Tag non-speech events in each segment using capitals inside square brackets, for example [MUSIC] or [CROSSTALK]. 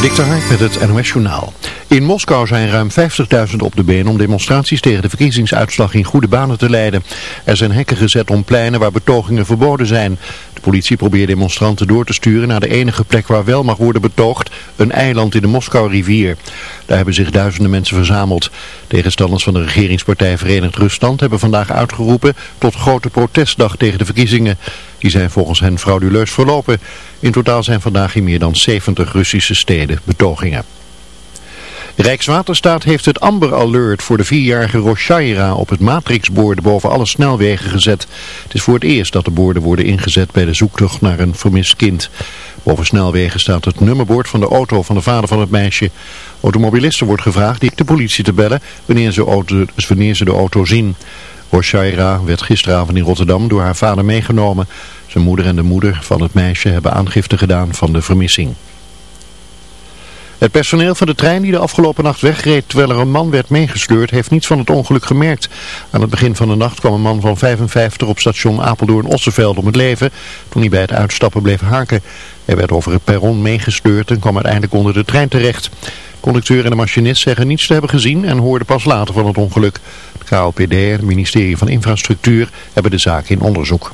Dik Hark met het NOS Journaal. In Moskou zijn ruim 50.000 op de been om demonstraties tegen de verkiezingsuitslag in goede banen te leiden. Er zijn hekken gezet om pleinen waar betogingen verboden zijn. De politie probeert demonstranten door te sturen naar de enige plek waar wel mag worden betoogd, een eiland in de Moskou-rivier. Daar hebben zich duizenden mensen verzameld. Tegenstanders van de regeringspartij Verenigd Rusland hebben vandaag uitgeroepen tot grote protestdag tegen de verkiezingen. Die zijn volgens hen frauduleus verlopen. In totaal zijn vandaag in meer dan 70 Russische steden betogingen. Rijkswaterstaat heeft het Amber Alert voor de vierjarige Roshaira op het matrixborden boven alle snelwegen gezet. Het is voor het eerst dat de borden worden ingezet bij de zoektocht naar een vermist kind. Boven snelwegen staat het nummerbord van de auto van de vader van het meisje. Automobilisten wordt gevraagd de politie te bellen wanneer ze, auto, wanneer ze de auto zien. Roshaira werd gisteravond in Rotterdam door haar vader meegenomen. Zijn moeder en de moeder van het meisje hebben aangifte gedaan van de vermissing. Het personeel van de trein die de afgelopen nacht wegreed terwijl er een man werd meegesleurd heeft niets van het ongeluk gemerkt. Aan het begin van de nacht kwam een man van 55 op station Apeldoorn-Osseveld om het leven toen hij bij het uitstappen bleef haken. Hij werd over het perron meegesleurd en kwam uiteindelijk onder de trein terecht. Conducteur en de machinist zeggen niets te hebben gezien en hoorden pas later van het ongeluk. Het KLPD en het ministerie van Infrastructuur hebben de zaak in onderzoek.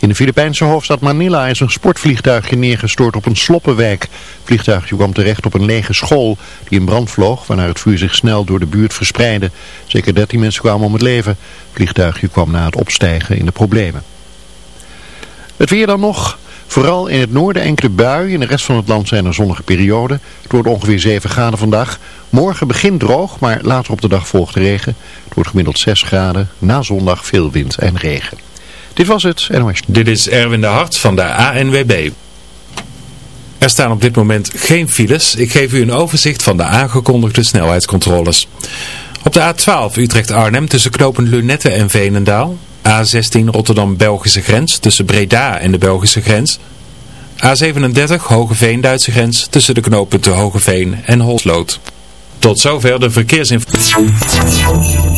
In de Filipijnse hoofdstad Manila is een sportvliegtuigje neergestort op een sloppenwijk. Het vliegtuigje kwam terecht op een lege school die in brand vloog, waarna het vuur zich snel door de buurt verspreidde. Zeker 13 mensen kwamen om het leven. Het vliegtuigje kwam na het opstijgen in de problemen. Het weer dan nog. Vooral in het noorden enkele buien. In de rest van het land zijn er zonnige perioden. Het wordt ongeveer 7 graden vandaag. Morgen begint droog, maar later op de dag volgt regen. Het wordt gemiddeld 6 graden. Na zondag veel wind en regen. Dit was het NOS. Dit is Erwin de Hart van de ANWB. Er staan op dit moment geen files. Ik geef u een overzicht van de aangekondigde snelheidscontroles. Op de A12 Utrecht-Arnhem tussen knopen Lunette en Veenendaal. A16 Rotterdam-Belgische grens tussen Breda en de Belgische grens. A37 Hogeveen-Duitse grens tussen de knooppunten Hogeveen en Holsloot. Tot zover de verkeersinformatie.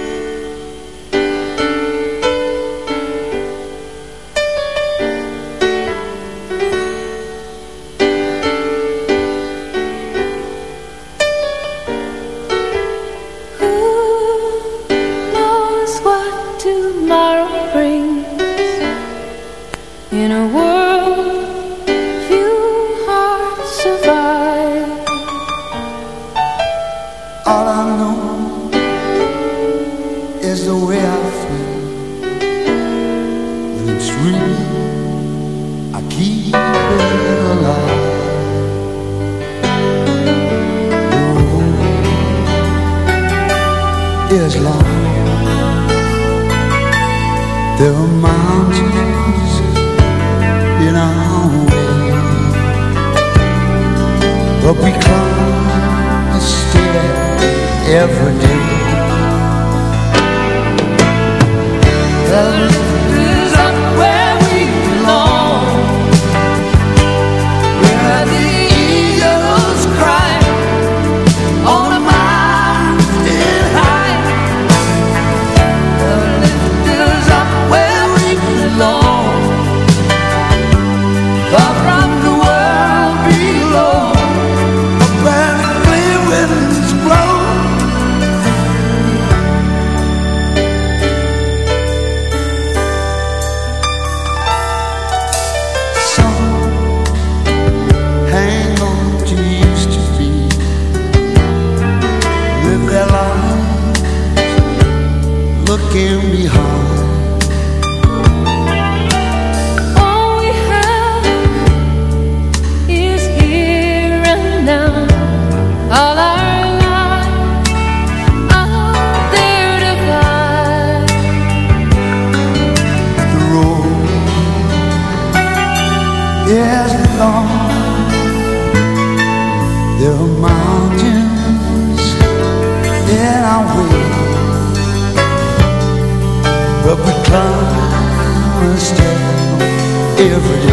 Every day.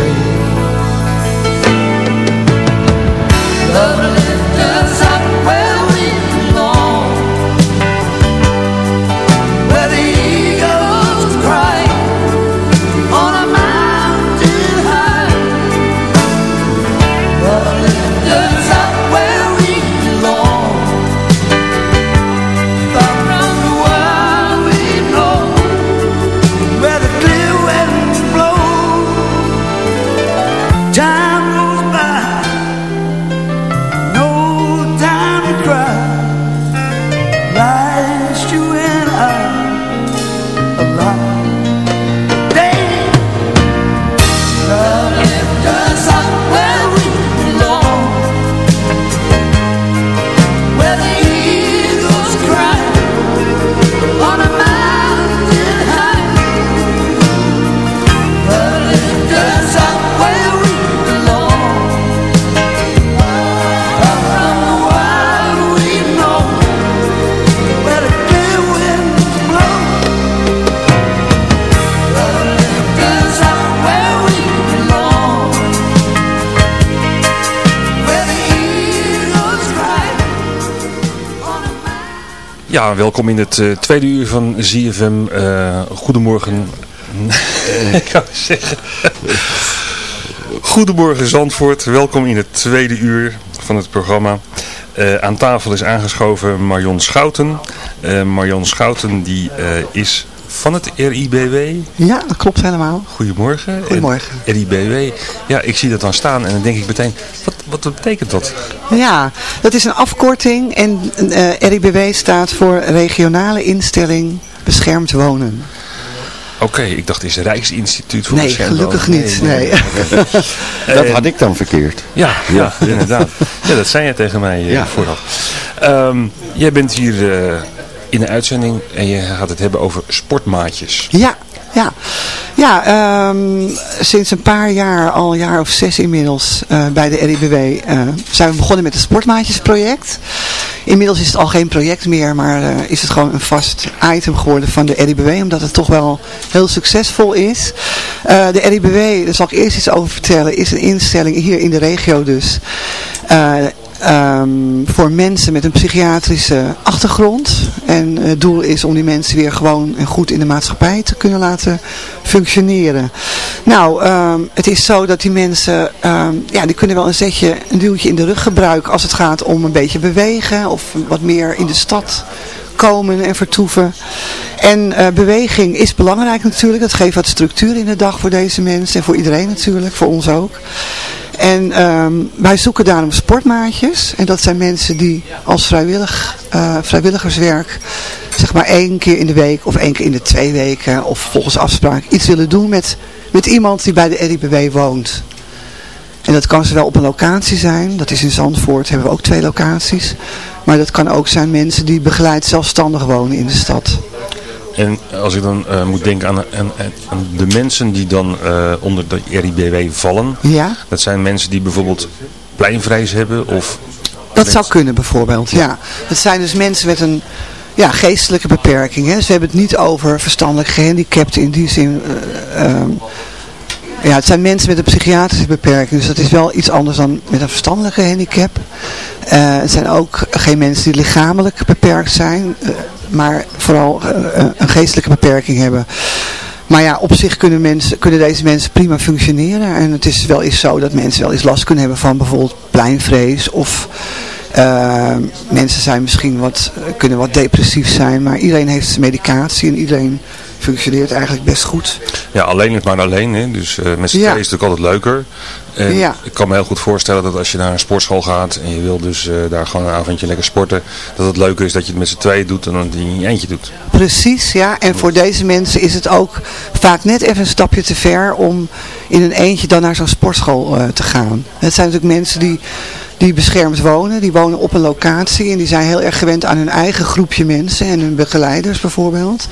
Welkom in het eh, tweede uur van ZFM. Eh, goedemorgen. [LAUGHS] Ik zou zeggen. Goedemorgen Zandvoort. Welkom in het tweede uur van het programma. Eh, aan tafel is aangeschoven Marion Schouten. Marion Schouten die is van het RIBW. Ja, dat klopt helemaal. Goedemorgen. Goedemorgen. En RIBW. Ja, ik zie dat dan staan en dan denk ik meteen, wat, wat betekent dat? Ja, dat is een afkorting en eh RIBW staat voor Regionale Instelling Beschermd Wonen. Oké, ik dacht het is Rijksinstituut voor Nee, gelukkig Wonen. niet. Nee. [LAUGHS] [LAUGHS] Dat had ik dan verkeerd. Ja, ja, inderdaad. Ja, dat zei je tegen mij eh, Ja. vooraf. Ehm, jij bent hier eh, in de uitzending en je gaat het hebben over sportmaatjes. Ja, ja. Ja, ehm, sinds een paar jaar, al een jaar of zes inmiddels, eh, bij de RIBW eh, zijn we begonnen met het Sportmaatjesproject. Inmiddels is het al geen project meer, maar eh, is het gewoon een vast item geworden van de RIBW, omdat het toch wel heel succesvol is. De RIBW, daar zal ik eerst iets over vertellen, is een instelling hier in de regio dus. Eh, ehm, voor mensen met een psychiatrische achtergrond. En het doel is om die mensen weer gewoon en goed in de maatschappij te kunnen laten functioneren. Nou, ehm, het is zo dat die mensen, ehm, ja, die kunnen wel een zetje, een duwtje in de rug gebruiken als het gaat om een beetje bewegen of wat meer in de stad komen en vertoeven. En eh, beweging is belangrijk natuurlijk. Dat geeft wat structuur in de dag voor deze mensen en voor iedereen natuurlijk, voor ons ook. En ehm, wij zoeken daarom sportmaatjes. En dat zijn mensen die als vrijwillig, eh, vrijwilligerswerk zeg maar één keer in de week of één keer in de twee weken of volgens afspraak iets willen doen met, met iemand die bij de RIBW woont. En dat kan zowel op een locatie zijn, dat is in Zandvoort, hebben we ook twee locaties. Maar dat kan ook zijn mensen die begeleid zelfstandig wonen in de stad. En als ik dan eh, moet denken aan, aan, aan de mensen die dan eh, onder de RIBW vallen. Ja, Dat zijn mensen die bijvoorbeeld pleinvrees hebben of... dat zou kunnen bijvoorbeeld, ja. Het zijn dus mensen met een ja, geestelijke beperking. Hè. We hebben het niet over verstandelijk gehandicapten in die zin. eh, ehm, ja, het zijn mensen met een psychiatrische beperking. Dus dat is wel iets anders dan met een verstandelijke handicap. Eh, het zijn ook geen mensen die lichamelijk beperkt zijn. eh, maar vooral eh, een geestelijke beperking hebben. Maar ja, op zich kunnen, mensen, kunnen deze mensen prima functioneren. En het is wel eens zo dat mensen wel eens last kunnen hebben van bijvoorbeeld pleinvrees. Of mensen zijn misschien wat, kunnen wat depressief zijn. Maar iedereen heeft medicatie en iedereen functioneert eigenlijk best goed. Ja, alleen is maar alleen. Hè. Dus eh, met z'n Ja. tweeën is het natuurlijk altijd leuker. En Ja. Ik kan me heel goed voorstellen dat als je naar een sportschool gaat en je wil dus eh, daar gewoon een avondje lekker sporten, dat het leuker is dat je het met z'n tweeën doet dan dat je het in je eentje doet. Precies, ja. En voor deze mensen is het ook vaak net even een stapje te ver om in een eentje dan naar zo'n sportschool eh, te gaan. Het zijn natuurlijk mensen die, die beschermd wonen, die wonen op een locatie en die zijn heel erg gewend aan hun eigen groepje mensen en hun begeleiders bijvoorbeeld.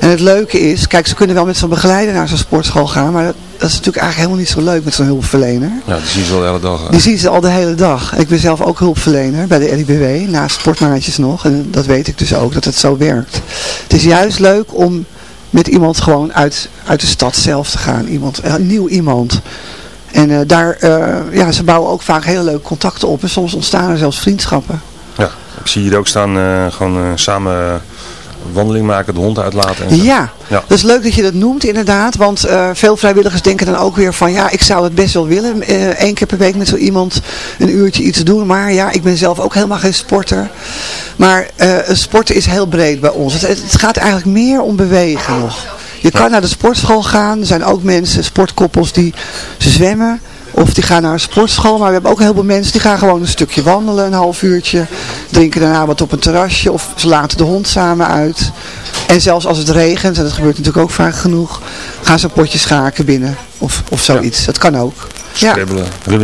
En het leuke is, kijk ze kunnen wel met zo'n begeleider naar zo'n sportschool gaan, maar dat, dat is natuurlijk eigenlijk helemaal niet zo leuk met zo'n hulpverlener. Ja, die zien ze wel de hele dag. Die zien ze al de hele dag. Ik ben zelf ook hulpverlener bij de RIBW, naast sportmaatjes nog. En dat weet ik dus ook, dat het zo werkt. Het is juist leuk om met iemand gewoon uit, uit de stad zelf te gaan. Iemand, een nieuw iemand. En eh, daar, eh, ja, ze bouwen ook vaak hele leuke contacten op. En soms ontstaan er zelfs vriendschappen. Ja, ik zie hier ook staan eh, gewoon samen wandeling maken, de hond uitlaten. En zo. Ja, Ja. dat is leuk dat je dat noemt inderdaad. Want veel vrijwilligers denken dan ook weer van... ja, ik zou het best wel willen. één keer per week met zo iemand een uurtje iets doen. Maar ja, ik ben zelf ook helemaal geen sporter. Maar eh, sporten is heel breed bij ons. Het, het gaat eigenlijk meer om bewegen nog. Je kan naar de sportschool gaan. Er zijn ook mensen, sportkoppels die zwemmen. Of die gaan naar een sportschool. Maar we hebben ook heel veel mensen die gaan gewoon een stukje wandelen. Een half uurtje. Drinken daarna wat op een terrasje. Of ze laten de hond samen uit. En zelfs als het regent, en dat gebeurt natuurlijk ook vaak genoeg. Gaan ze een potje schaken binnen. Of, of zoiets. Dat kan ook. Ja.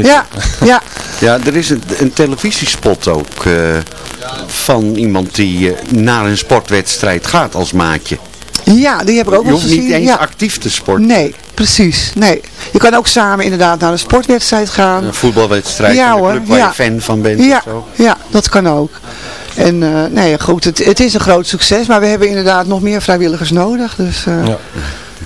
Ja, ja. [LAUGHS] Ja, er is een, een televisiespot ook eh, van iemand die eh, naar een sportwedstrijd gaat als maatje. Ja, die heb ik ook Je wel eens hoeft niet gezien. eens ja. actief te sporten. Nee, precies. Nee. Je kan ook samen inderdaad naar een sportwedstrijd gaan. Een voetbalwedstrijd Ja, hoor, club waar ja. je fan van bent Ja, of zo. ja, dat kan ook. En eh, nee, goed, het, het is een groot succes, maar we hebben inderdaad nog meer vrijwilligers nodig. Dus, eh, Ja.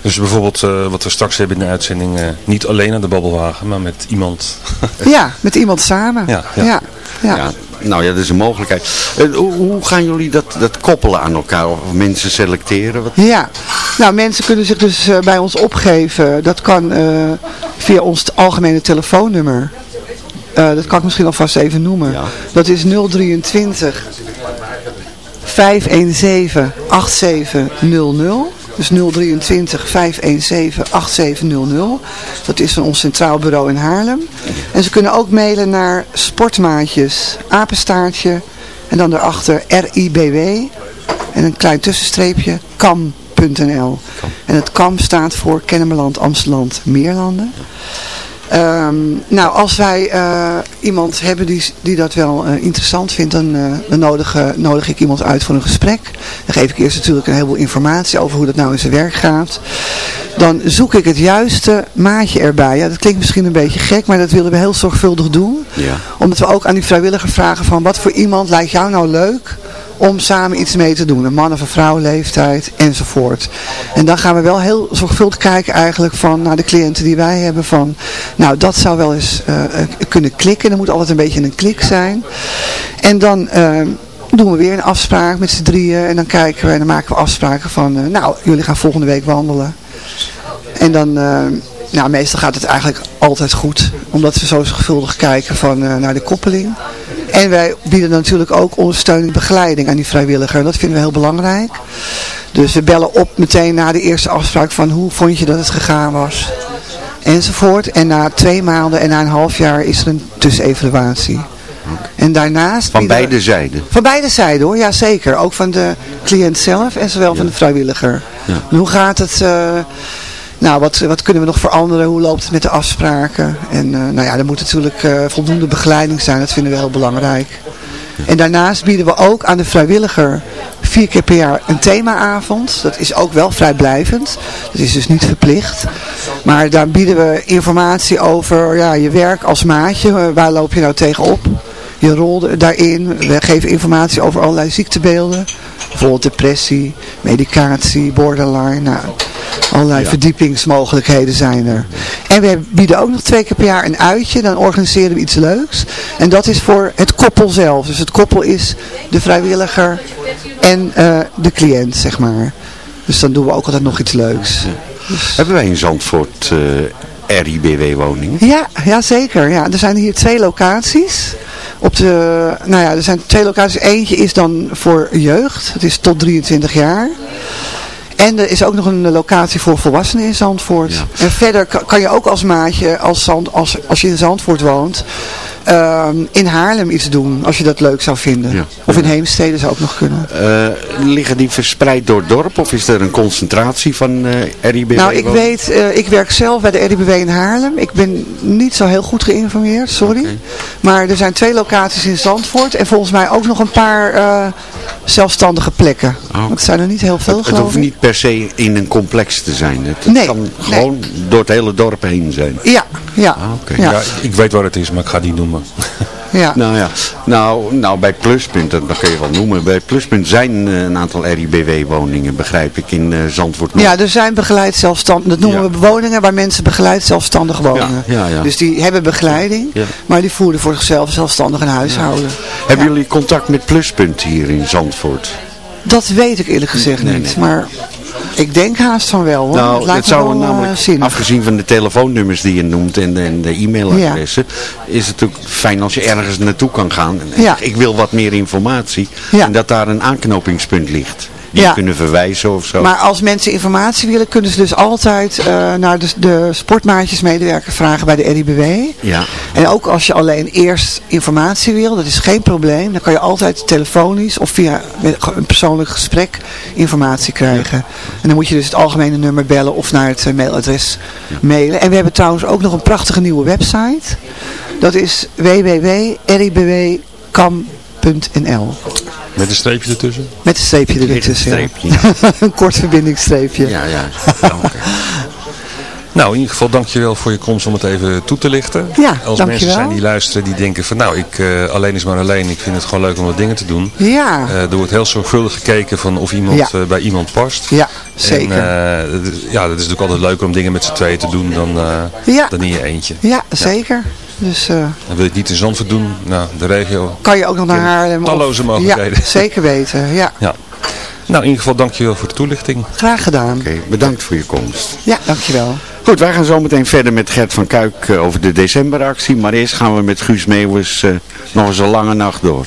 Dus bijvoorbeeld eh, wat we straks hebben in de uitzending, eh, niet alleen aan de babbelwagen, maar met iemand. ja, met iemand samen. Ja, ja. ja. Nou ja, dat is een mogelijkheid. Eh, hoe, hoe gaan jullie dat, dat koppelen aan elkaar? Of mensen selecteren? Wat? Ja, nou mensen kunnen zich dus eh, bij ons opgeven. Dat kan eh, via ons algemene telefoonnummer. Dat kan ik misschien alvast even noemen. Ja. Dat is 023 517 8700. Dus 023 517 8700. Dat is van ons centraal bureau in Haarlem. En ze kunnen ook mailen naar sportmaatjes, apenstaartje en dan daarachter RIBW en een klein tussenstreepje kam.nl. En het kam staat voor Kennemerland, Amsterdam, Meerlanden. Ehm, nou, als wij eh, iemand hebben die, die dat wel eh, interessant vindt, dan, eh, dan nodig, nodig ik iemand uit voor een gesprek. Dan geef ik eerst natuurlijk een heleboel informatie over hoe dat nou in zijn werk gaat. Dan zoek ik het juiste maatje erbij. Ja, dat klinkt misschien een beetje gek, maar dat willen we heel zorgvuldig doen. Ja. Omdat we ook aan die vrijwilliger vragen van wat voor iemand lijkt jou nou leuk om samen iets mee te doen. Een man of een vrouw, leeftijd enzovoort. En dan gaan we wel heel zorgvuldig kijken eigenlijk van naar de cliënten die wij hebben van nou dat zou wel eens eh, eh, kunnen klikken. Er moet altijd een beetje een klik zijn. En dan eh, doen we weer een afspraak met z'n drieën en dan kijken we en dan maken we afspraken van nou jullie gaan volgende week wandelen. En dan, nou meestal gaat het eigenlijk altijd goed. Omdat we zo zorgvuldig kijken van, naar de koppeling. En wij bieden natuurlijk ook ondersteuning begeleiding aan die vrijwilliger. Dat vinden we heel belangrijk. Dus we bellen op meteen na de eerste afspraak van hoe vond je dat het gegaan was. Enzovoort. En na twee maanden en na een half jaar is er een tussenevaluatie. En daarnaast... Van beide zijden. van beide zijden hoor, ja zeker. Ook van de cliënt zelf en zowel van de vrijwilliger. En Hoe gaat het, eh, nou wat, wat kunnen we nog veranderen, hoe loopt het met de afspraken. En eh, nou ja, er moet natuurlijk eh, voldoende begeleiding zijn, dat vinden we heel belangrijk. En daarnaast bieden we ook aan de vrijwilliger vier keer per jaar een themaavond. Dat is ook wel vrijblijvend. Dat is dus niet verplicht. Maar daar bieden we informatie over ja, je werk als maatje. Eh, Waar loop je nou tegenop? Je rol daarin. We geven informatie over allerlei ziektebeelden. Bijvoorbeeld depressie, medicatie, borderline. Nou, allerlei verdiepingsmogelijkheden zijn er. En we bieden ook nog twee keer per jaar een uitje. Dan organiseren we iets leuks. En dat is voor het koppel zelf. Dus het koppel is de vrijwilliger en eh, de cliënt, zeg maar. Dus dan doen we ook altijd nog iets leuks. Hebben wij in Zandvoort eh RIBW-woningen? Ja, ja, zeker. Ja. Er zijn hier twee locaties. Op de, nou ja, er zijn twee locaties. Eentje is dan voor jeugd. Het is tot 23 jaar. En er is ook nog een locatie voor volwassenen in Zandvoort. En verder ka- kan je ook als maatje, als, Zand, als, als je in Zandvoort woont, ehm, in Haarlem iets doen. Als je dat leuk zou vinden. Ja. Of in Heemstede zou ook nog kunnen. Eh, liggen die verspreid door het dorp of is er een concentratie van eh RIBW? Nou, ik weet, eh, ik werk zelf bij de RIBW in Haarlem. Ik ben niet zo heel goed geïnformeerd, sorry. Maar er zijn twee locaties in Zandvoort en volgens mij ook nog een paar eh, zelfstandige plekken. Want het zijn er niet heel veel. Het, het hoeft ik. niet per se in een complex te zijn. Het, het Nee, kan nee. gewoon door het hele dorp heen zijn. Ja, ja. oké. ja. Ja, ik weet waar het is, maar ik ga het niet noemen. ja. [LAUGHS] Nou ja, nou, nou bij Pluspunt, dat kun je wel noemen. Bij Pluspunt zijn eh, een aantal RIBW-woningen, begrijp ik, in eh, Zandvoort. Noord. Ja, er zijn begeleid zelfstandig, dat noemen Ja. we woningen waar mensen begeleid zelfstandig wonen. Ja, ja. Dus die hebben begeleiding, maar die voeren voor zichzelf zelfstandig een huishouden. Hebben jullie contact met Pluspunt hier in Zandvoort? Dat weet ik eerlijk gezegd Nee, niet, nee. maar ik denk haast van wel hoor. Nou, het zou wel, eh, namelijk, zinnig. afgezien van de telefoonnummers die je noemt en de, en de e-mailadressen, is het ook fijn als je ergens naartoe kan gaan. En Ja. Ik wil wat meer informatie en dat daar een aanknopingspunt ligt. Ja. kunnen verwijzen of zo. Maar als mensen informatie willen, kunnen ze dus altijd eh, naar de, de sportmaatjesmedewerker vragen bij de RIBW. ja. En ook als je alleen eerst informatie wil, dat is geen probleem. Dan kan je altijd telefonisch of via een persoonlijk gesprek informatie krijgen. En dan moet je dus het algemene nummer bellen of naar het eh, mailadres mailen. En we hebben trouwens ook nog een prachtige nieuwe website. Dat is Met een streepje ertussen. Met een streepje er Ligt een ja. [LAUGHS] kort verbindingsstreepje. Ja, ja. [LAUGHS] Nou, in ieder geval dankjewel voor je komst om het even toe te lichten. Ja, Als dankjewel. mensen zijn die luisteren, die denken van nou, ik, eh, alleen is maar alleen. Ik vind het gewoon leuk om wat dingen te doen. Ja, Eh, er wordt heel zorgvuldig gekeken van of iemand Ja. eh, bij iemand past. ja zeker. En, eh, het is- ja, dat is natuurlijk altijd leuker om dingen met z'n tweeën te doen dan, eh, Ja. dan in je eentje. ja, zeker. Dus eh, Dan wil je het niet in Zandvoort doen. Nou, de regio. kan je ook nog naar Haarlem. Talloze mogelijkheden. Ja, [LAUGHS] zeker weten. Ja, Ja. Nou, in ieder geval dankjewel voor de toelichting. graag gedaan. Oké, bedankt voor je komst. Ja, dankjewel. Goed, wij gaan zo meteen verder met Gert van Kuik eh, over de decemberactie. Maar eerst gaan we met Guus Meeuwis eh, nog eens een lange nacht door.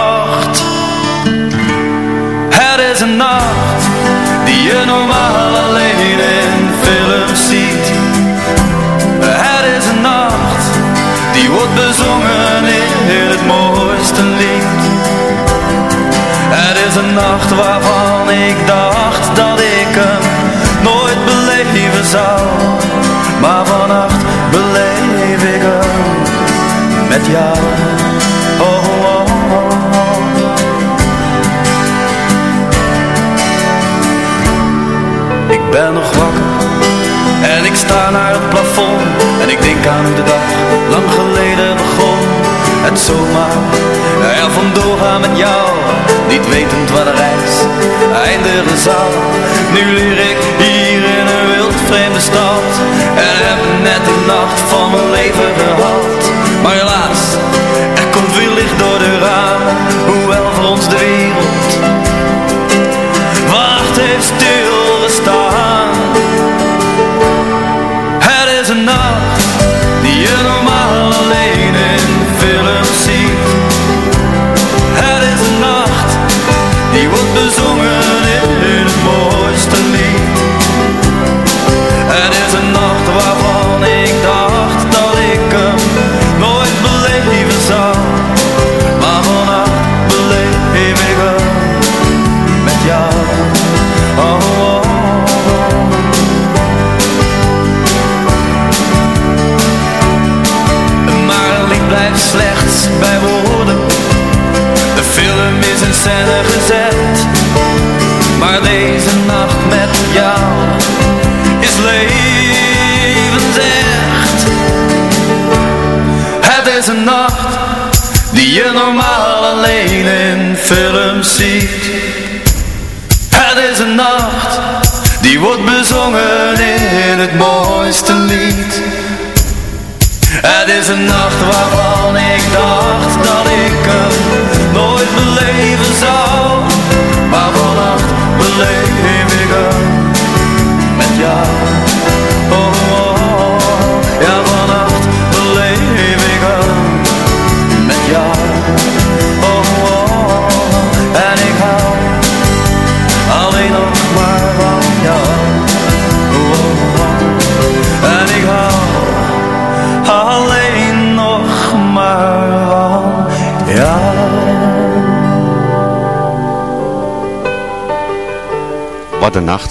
Die wordt bezongen in het mooiste lied. Het is een nacht waarvan ik dacht dat ik hem nooit beleven zou. Maar vannacht beleef ik hem met jou. Oh, oh, oh, oh. Ik ben nog wakker sta naar het plafond en ik denk aan de dag lang geleden begon. Het zomaar er vandoor gaan met jou, niet wetend waar de reis eindigen zal. Nu leer ik hier in een wild vreemde stad en heb net de nacht van mijn leven gehad. Maar helaas, er komt weer licht door de ramen, hoewel voor ons de wereld wacht heeft stilgestaan. Alleen in ziet. Het is een nacht die wordt bezongen in het mooiste lied. Het is een nacht waarvan ik dacht dat ik scène gezet. Maar deze nacht met jou Is levensecht. Het is een nacht Die je normaal alleen in films ziet. Het is een nacht Die wordt bezongen in het mooiste lied. Het is een nacht waarvan ik dacht dat ik hem nooit beleven zou.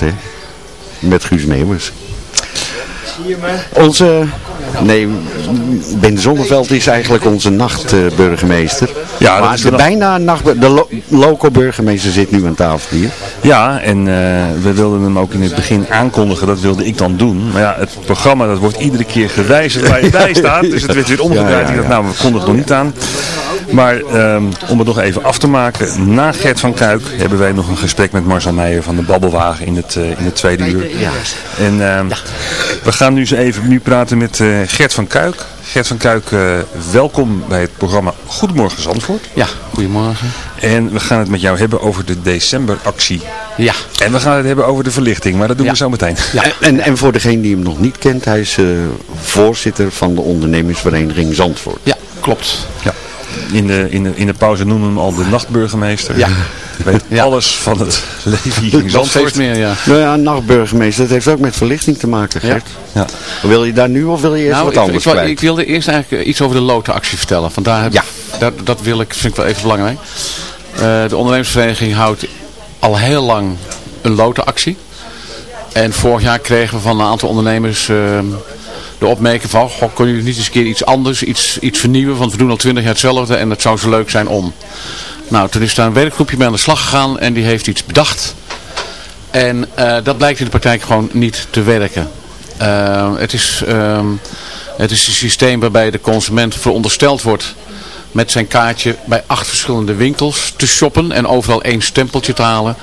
Nacht, hè? Met Guus Meeuwers. Onze, nee, Ben Zonneveld is eigenlijk onze nachtburgemeester. Ja, dat maar is de bijna nacht, de lo local burgemeester zit nu aan tafel hier. Ja, en eh, we wilden hem ook in het begin aankondigen, dat wilde ik dan doen. Maar ja, het programma dat wordt iedere keer gewijzigd waar je bij [LAUGHS] staat. Dus het werd weer omgedraaid. Ja, ja, Ik dacht, nou, we konden het nog niet aan. Maar ehm, om het nog even af te maken, na Gert van Kuik hebben wij nog een gesprek met Marcel Meijer van de Babbelwagen in het, eh, in het tweede uur. En ehm, we gaan nu eens even nu praten met eh, Gert van Kuik. Gert van Kuik, eh, welkom bij het programma Goedemorgen Zandvoort. Ja, goedemorgen. En we gaan het met jou hebben over de decemberactie. Ja. En we gaan het hebben over de verlichting, maar dat doen we zo meteen. En, en, en voor degene die hem nog niet kent, hij is eh, voorzitter van de ondernemersvereniging Zandvoort. Ja, klopt. Ja. In de, in, de, in de pauze noemen we hem al de nachtburgemeester. Ja. Weet alles van het leven hier in Zandvoort. steeds meer, ja. Nou ja, nachtburgemeester, dat heeft ook met verlichting te maken, Gert. Ja. Wil je daar nu of wil je eerst Nou, wat ik, anders ik, ik wilde eerst eigenlijk eh, iets over de lotenactie vertellen. Want daar heb, Ja. dat, dat wil ik, vind ik wel even belangrijk. Eh, de ondernemersvereniging houdt al heel lang een lotenactie. En vorig jaar kregen we van een aantal ondernemers eh, de opmerking van... Goh, kun je niet eens een keer iets anders, iets, iets vernieuwen? Want we doen al twintig jaar hetzelfde en het zou zo leuk zijn om. Nou, toen is daar een werkgroepje mee aan de slag gegaan en die heeft iets bedacht. En eh, dat blijkt in de praktijk gewoon niet te werken. Eh, het, is, ehm, het is een systeem waarbij de consument verondersteld wordt met zijn kaartje bij acht verschillende winkels te shoppen en overal één stempeltje te halen.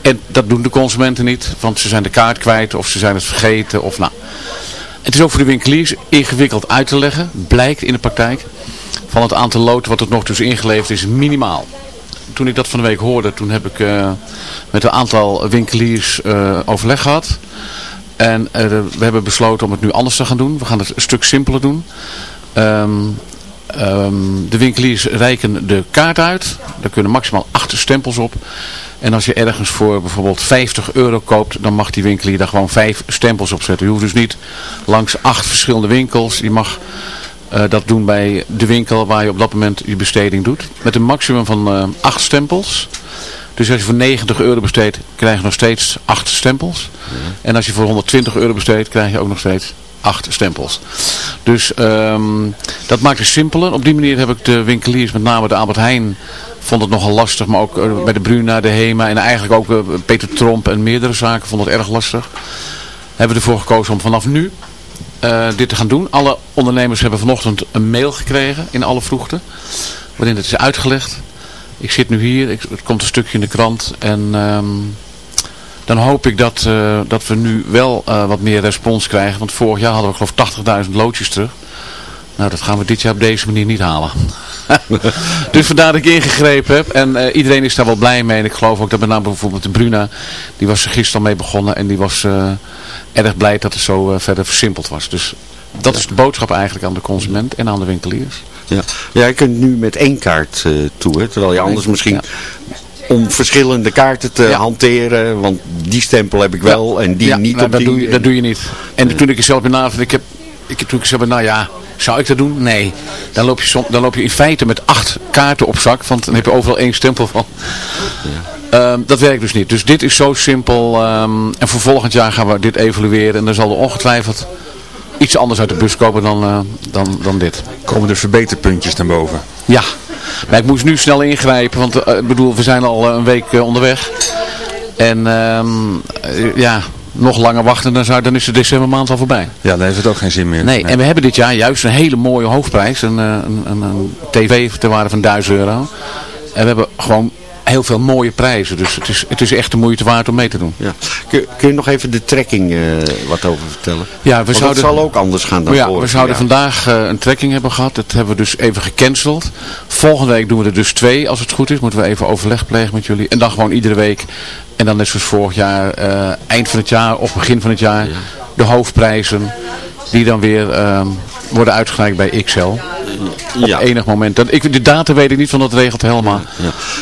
En dat doen de consumenten niet, want ze zijn de kaart kwijt of ze zijn het vergeten. Of, nou. Het is ook voor de winkeliers ingewikkeld uit te leggen, blijkt in de praktijk. Van het aantal loten wat er nog dus ingeleverd is, minimaal toen ik dat van de week hoorde, toen heb ik eh, met een aantal winkeliers eh, overleg gehad. En eh, we hebben besloten om het nu anders te gaan doen. We gaan het een stuk simpeler doen. Ehm, ehm, de winkeliers reiken de kaart uit. Daar kunnen maximaal acht stempels op. En als je ergens voor bijvoorbeeld 50 euro koopt, dan mag die winkelier daar gewoon vijf stempels op zetten. Je hoeft dus niet langs acht verschillende winkels. Je mag eh, dat doen bij de winkel waar je op dat moment je besteding doet. Met een maximum van eh 8 stempels. Dus als je voor 90 euro besteedt, krijg je nog steeds 8 stempels. En als je voor 120 euro besteedt, krijg je ook nog steeds 8 stempels. Dus ehm, dat maakt het simpeler. Op die manier heb ik de winkeliers, met name de Albert Heijn, vond het nogal lastig. Maar ook eh, bij de Bruna, de Hema en eigenlijk ook eh, Peter Tromp en meerdere zaken vond het erg lastig. Hebben we ervoor gekozen om vanaf nu eh, dit te gaan doen. Alle ondernemers hebben vanochtend een mail gekregen in alle vroegte. Waarin het is uitgelegd. Ik zit nu hier, het komt een stukje in de krant. En ehm, dan hoop ik dat, eh, dat we nu wel eh, wat meer respons krijgen. Want vorig jaar hadden we geloof ik 80.000 loodjes terug. Nou, dat gaan we dit jaar op deze manier niet halen. [LAUGHS] dus vandaar dat ik ingegrepen heb. En eh, iedereen is daar wel blij mee. En ik geloof ook dat met name bijvoorbeeld de Bruna, die was er gisteren al mee begonnen. En die was erg blij dat het zo verder versimpeld was. Dus dat is de boodschap eigenlijk aan de consument en aan de winkeliers. Ja. ja, je kunt nu met één kaart toe, hè, terwijl je anders misschien om verschillende kaarten te hanteren, want die stempel heb ik wel en die ja, niet nou, op dat die. Doe je, dat doe je niet. En toen ik er zelf bij na, ik heb, ik, toen ik zelf nou ja, zou ik dat doen? Nee. Dan loop je, som, dan loop je in feite met acht kaarten op zak, want dan heb je overal één stempel van. Ehm, dat werkt dus niet. Dus dit is zo simpel. ehm, en voor volgend jaar gaan we dit evalueren. En dan zal er ongetwijfeld iets anders uit de bus komen dan, eh, dan, dan dit. Komen er verbeterpuntjes naar boven? Ja, maar ik moest nu snel ingrijpen, want eh, ik bedoel, we zijn al eh, een week eh, onderweg. En ehm, eh, ja, nog langer wachten, dan, zou, dan is de decembermaand al voorbij. Ja, dan heeft het ook geen zin meer. Nee, en we hebben dit jaar juist een hele mooie hoofdprijs. Een, een, een, een tv ter waarde van 1000 euro. En we hebben gewoon heel veel mooie prijzen. Dus het is, het is echt de moeite waard om mee te doen. Ja. Kun, kun je nog even de trekking eh, wat over vertellen? Ja, we Want zouden, dat zal ook anders gaan dan ja, we zouden vandaag eh, een trekking hebben gehad. Dat hebben we dus even gecanceld. Volgende week doen we er dus twee, als het goed is. Moeten we even overleg plegen met jullie. En dan gewoon iedere week. En dan net zoals vorig jaar, eh, eind van het jaar of begin van het jaar, de hoofdprijzen. Die dan weer ehm, worden uitgereikt bij XL. Op Ja. enig moment. Dat, ik, de data weet ik niet, van dat regelt helemaal.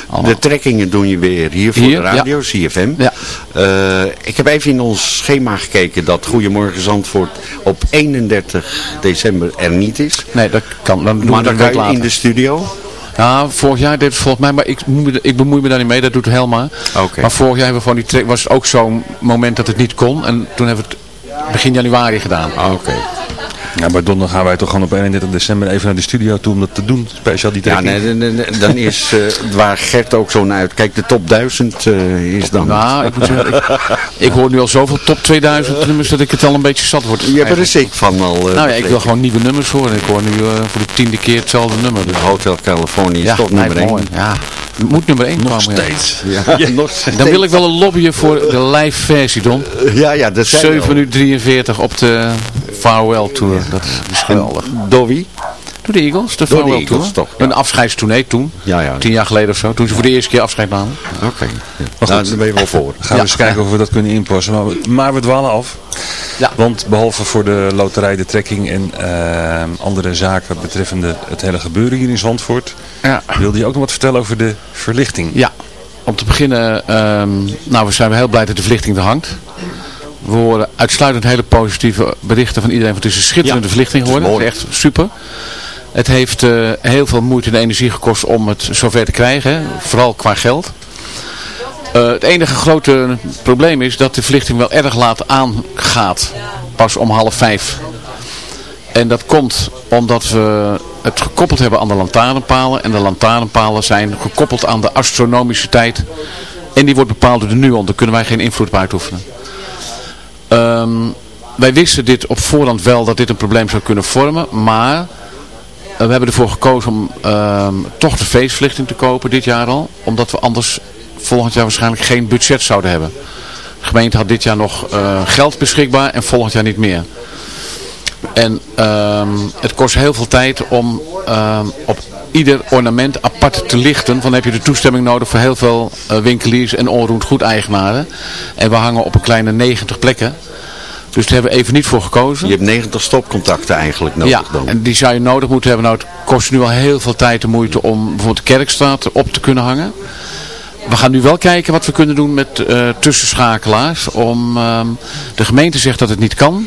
allemaal. De trekkingen doen je weer hier voor Hier, de radio, CFM. Ja. Eh, ik heb even in ons schema gekeken dat Goedemorgen Zandvoort op 31 december er niet is. Nee, dat kan. Dan doen maar we dat je later. in de studio. Ja, vorig jaar deed het volgens mij, maar ik, bemoei me- ik bemoei me daar niet mee, dat doet Helma. Oké. Maar vorig jaar hebben we gewoon die trek, was het ook zo'n moment dat het niet kon. En toen hebben we het begin januari gedaan. Oké. Ja, maar donderdag gaan wij toch gewoon op 31 december even naar de studio toe om dat te doen. Speciaal die Ja, nee, nee, nee, dan is eh, waar Gert ook zo naar uit. Kijk, de top 1000 eh, is dan. Nou, ik moet zeggen, ik, ik hoor nu al zoveel top 2000 nummers dat ik het al een beetje zat word. Je hebt er een ziek van al. eh, Nou ja, ik wil gewoon nieuwe nummers horen. Ik hoor nu eh, voor de tiende keer hetzelfde nummer. Dus. Hotel California is Ja, toch nummer 1. mooi. Ja, moet nummer 1 Nog komen. ja. steeds. Ja, [LAUGHS] nog steeds. Dan wil ik wel een lobbyen voor de live versie, Don. Ja, ja, dat zijn 7 minuten 43 op de Farewell Tour. Dat is geweldig. Door wie? Door de Eagles, de Door de Eagles, Tour. toch, ja. Een afscheidstournee toen. Ja, ja. Tien jaar geleden of zo. Toen ze voor de eerste keer afscheid namen. Oké. Ja. Nou, daar ben je wel voor. Gaan we eens kijken of we dat kunnen inpassen. Maar we, maar we dwalen af. Ja. Want behalve voor de loterij, de trekking en eh, andere zaken betreffende het hele gebeuren hier in Zandvoort, Ja. wilde je ook nog wat vertellen over de verlichting. Ja, om te beginnen, ehm, nou we zijn heel blij dat de verlichting er hangt. We horen uitsluitend hele positieve berichten van iedereen. Want het is een schitterende Ja, verlichting het is geworden. Het is echt super. Het heeft eh, heel veel moeite en energie gekost om het zover te krijgen. Vooral qua geld. Eh, het enige grote probleem is dat de verlichting wel erg laat aangaat. Pas om half vijf. En dat komt omdat we het gekoppeld hebben aan de lantaarnpalen. En de lantaarnpalen zijn gekoppeld aan de astronomische tijd. En die wordt bepaald door de nuon. Daar kunnen wij geen invloed op uitoefenen. Ehm, wij wisten dit op voorhand wel dat dit een probleem zou kunnen vormen. Maar we hebben ervoor gekozen om ehm, toch de feestverlichting te kopen dit jaar al. Omdat we anders volgend jaar waarschijnlijk geen budget zouden hebben. De gemeente had dit jaar nog eh, geld beschikbaar en volgend jaar niet meer. En ehm, het kost heel veel tijd om ehm, op ieder ornament apart te lichten. Dan heb je de toestemming nodig voor heel veel eh, winkeliers en onroerend goed eigenaren. En we hangen op een kleine 90 plekken. Dus daar hebben we even niet voor gekozen. Je hebt 90 stopcontacten eigenlijk nodig Ja, dan. en die zou je nodig moeten hebben. Nou, het kost nu al heel veel tijd en moeite om bijvoorbeeld de Kerkstraat op te kunnen hangen. We gaan nu wel kijken wat we kunnen doen met eh, tussenschakelaars. Om, ehm, de gemeente zegt dat het niet kan.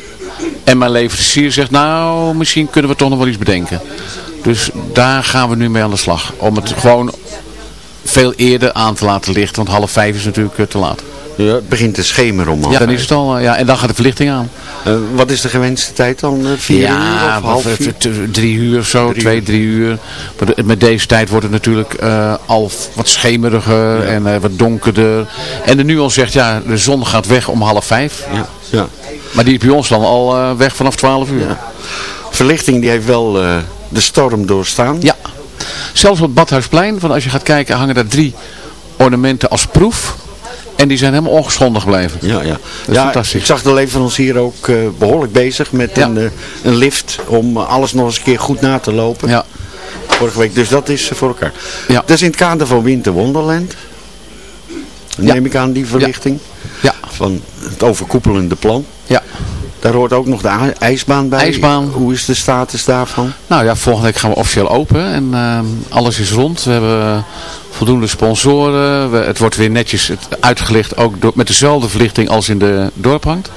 En mijn leverancier zegt, nou, misschien kunnen we toch nog wel iets bedenken. Dus daar gaan we nu mee aan de slag. Om het gewoon veel eerder aan te laten lichten. Want half vijf is natuurlijk eh, te laat. Ja, het begint te schemeren om Ja, dan is het al. eh, ja, en dan gaat de verlichting aan. Eh, wat is de gewenste tijd dan? Eh, vier uur ja, of half vier? drie uur of zo, Drie twee, uur. drie uur. Maar met deze tijd wordt het natuurlijk al wat schemeriger en wat donkerder. En de nuance zegt, ja, de zon gaat weg om half vijf. Ja, ja. Maar die is bij ons dan al weg vanaf twaalf uur. Ja. Verlichting die heeft wel de storm doorstaan. Ja. Zelfs op het Badhuisplein, van als je gaat kijken, hangen daar drie ornamenten als proef. En die zijn helemaal ongeschonden gebleven. Ja, ja. is ja fantastisch. ik zag de leverancier ook eh, behoorlijk bezig met Ja. een, eh, een lift om eh, alles nog eens een keer goed na te lopen. Ja. Vorige week, dus dat is voor elkaar. Ja. Dat is in het kader van Winter Wonderland. Ja. Neem ik aan die verlichting. Ja. Van het overkoepelende plan. Ja. Daar hoort ook nog de ij- ijsbaan bij. IJsbaan. Hoe is de status daarvan? Nou ja, volgende week gaan we officieel open en ehm, alles is rond. We hebben eh, voldoende sponsoren. We, het wordt weer netjes uitgelicht, ook door, met dezelfde verlichting als in de dorp hangt.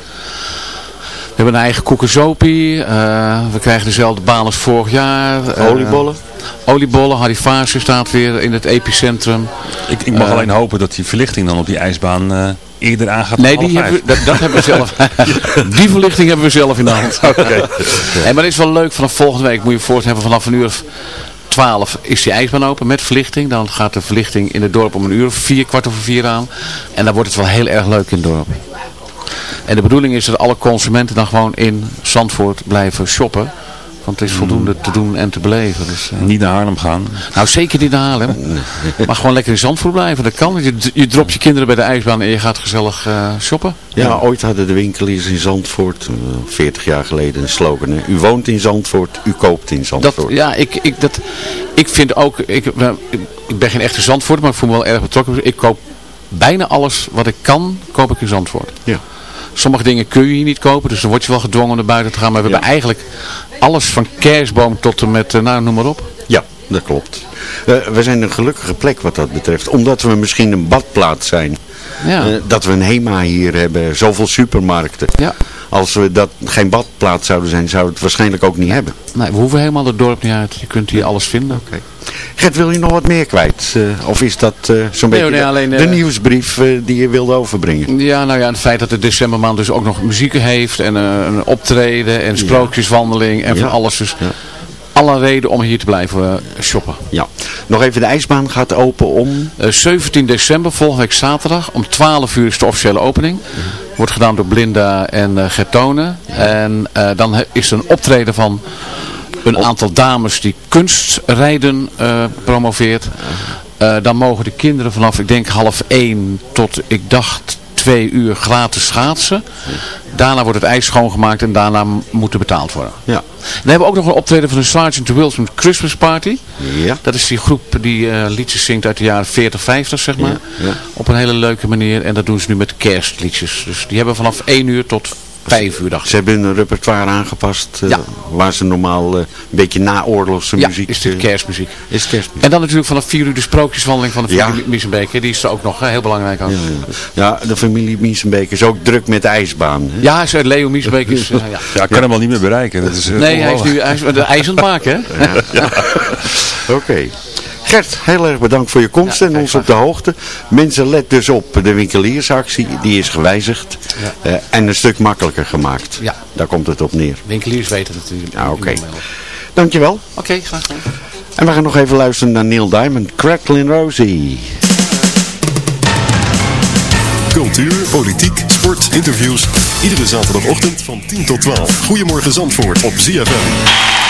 We hebben een eigen koekenzopie. eh, we krijgen dezelfde baan als vorig jaar. eh, Oliebollen? oliebollen. Harry staat weer in het epicentrum. Ik, ik mag Eh, alleen hopen dat die verlichting dan op die ijsbaan eh, eerder aangaat Nee, die hebben we, dat, dat hebben we zelf. [LAUGHS] [LAUGHS] die verlichting hebben we zelf in de hand. [LAUGHS] En maar het is wel leuk, vanaf volgende week moet je je voorstellen, vanaf een uur of 12 is die ijsbaan open met verlichting. Dan gaat de verlichting in het dorp om een uur of vier, kwart over vier aan. En dan wordt het wel heel erg leuk in het dorp. En de bedoeling is dat alle consumenten dan gewoon in Zandvoort blijven shoppen. Want het is voldoende te doen en te beleven. Dus, eh, Niet naar Haarlem gaan. Nou, zeker niet naar Haarlem. [LAUGHS] maar gewoon lekker in Zandvoort blijven. Dat kan. Je, je dropt je kinderen bij de ijsbaan en je gaat gezellig eh, shoppen. Ja, ooit hadden de winkeliers in Zandvoort, eh, 40 jaar geleden, een slogan. hè. U woont in Zandvoort, u koopt in Dat, Zandvoort. ja, ik, ik, dat, ik vind ook, ik, ik- ik ben geen echte Zandvoort, maar ik voel me wel erg betrokken. Ik koop bijna alles wat ik kan, koop ik in Zandvoort. Ja. Sommige dingen kun je hier niet kopen, dus dan word je wel gedwongen om naar buiten te gaan. Maar we hebben eigenlijk alles van kerstboom tot en met, eh, nou noem maar op. Ja, dat klopt. Eh, we zijn een gelukkige plek wat dat betreft. Omdat we misschien een badplaats zijn. Ja. Eh, dat we een HEMA hier hebben, zoveel supermarkten. Ja. Als we dat geen badplaats zouden zijn, zouden we het waarschijnlijk ook niet hebben. Nee, we hoeven helemaal het dorp niet uit. Je kunt hier alles vinden. Gert, wil je nog wat meer kwijt? Eh, of is dat eh, zo'n Nee, beetje nee, de, alleen, de eh, nieuwsbrief die je wilde overbrengen? Ja, nou ja, het feit dat de decembermaand dus ook nog muziek heeft en een optreden en sprookjeswandeling en van Ja. alles. Dus alle reden om hier te blijven eh, shoppen. Ja. Nog even, de ijsbaan gaat open om... Eh, 17 december, volgende week zaterdag, om 12 uur is de officiële opening. Wordt gedaan door Blinda en eh Gertone. En eh, dan is er een optreden van een aantal dames die kunstrijden eh promoveert. Eh, dan mogen de kinderen vanaf, ik denk half 1 tot, ik dacht, 2 uur gratis schaatsen. Daarna wordt het ijs schoongemaakt en daarna moet er betaald worden. Ja. Dan hebben we ook nog een optreden van de Sergeant Wilson Christmas Party. Ja. Dat is die groep die eh, liedjes zingt uit de jaren 40, 50 zeg maar. Ja, ja. Op een hele leuke manier. En dat doen ze nu met kerstliedjes. Dus die hebben vanaf 1 uur tot 5 uur dag. Ze hebben hun repertoire aangepast. eh, Ja. Waar ze normaal eh, een beetje naoorlogse Ja, muziek... is dit eh, kerstmuziek. is kerstmuziek. En dan natuurlijk vanaf 4 uur de sprookjeswandeling van de Ja. familie Miesenbeek. hè. Die is er ook nog hè, heel belangrijk ook. Ja, ja. ja, de familie Miesenbeek is ook druk met de ijsbaan. Hè? Ja, Leo Miesenbeek is... eh, ja. [LAUGHS] Ja, ik kan hem al niet meer bereiken. Dat is, Nee, hij is nu hij is de ijs aan het maken hè. [LAUGHS] Oké. Gert, heel erg bedankt voor je komst Ja, en ons op de hoogte. Mensen, let dus op de winkeliersactie. Die is gewijzigd. eh, en een stuk makkelijker gemaakt. Ja. Daar komt het op neer. Winkeliers weten het natuurlijk. Ja, oké. Dankjewel. Oké, graag gedaan. En we gaan nog even luisteren naar Neil Diamond. Cracklin' Rosie. Cultuur, politiek, sport, interviews. Iedere zaterdagochtend van 10 tot 12. Goedemorgen Zandvoort op ZFM.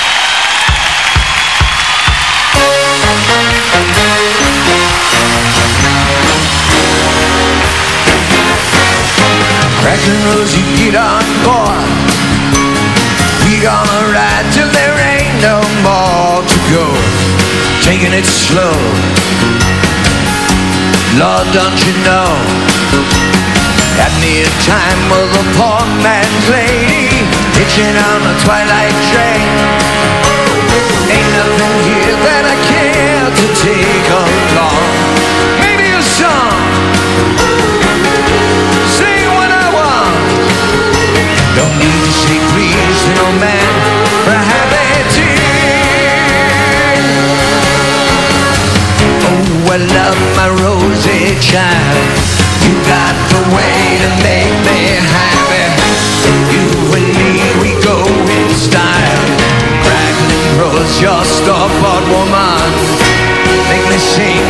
Cracking Rosie, get on board. We gonna ride till there ain't no more to go. Taking it slow. Lord, don't you know? Had me a time with a poor man's lady, hitching on a twilight train. Ain't nothing here that I care to take along. Maybe a song To say please no man. Oh, I love my rosy child. You got the way to make me happy. You and me, we go in style. Rose, your woman. Make me sing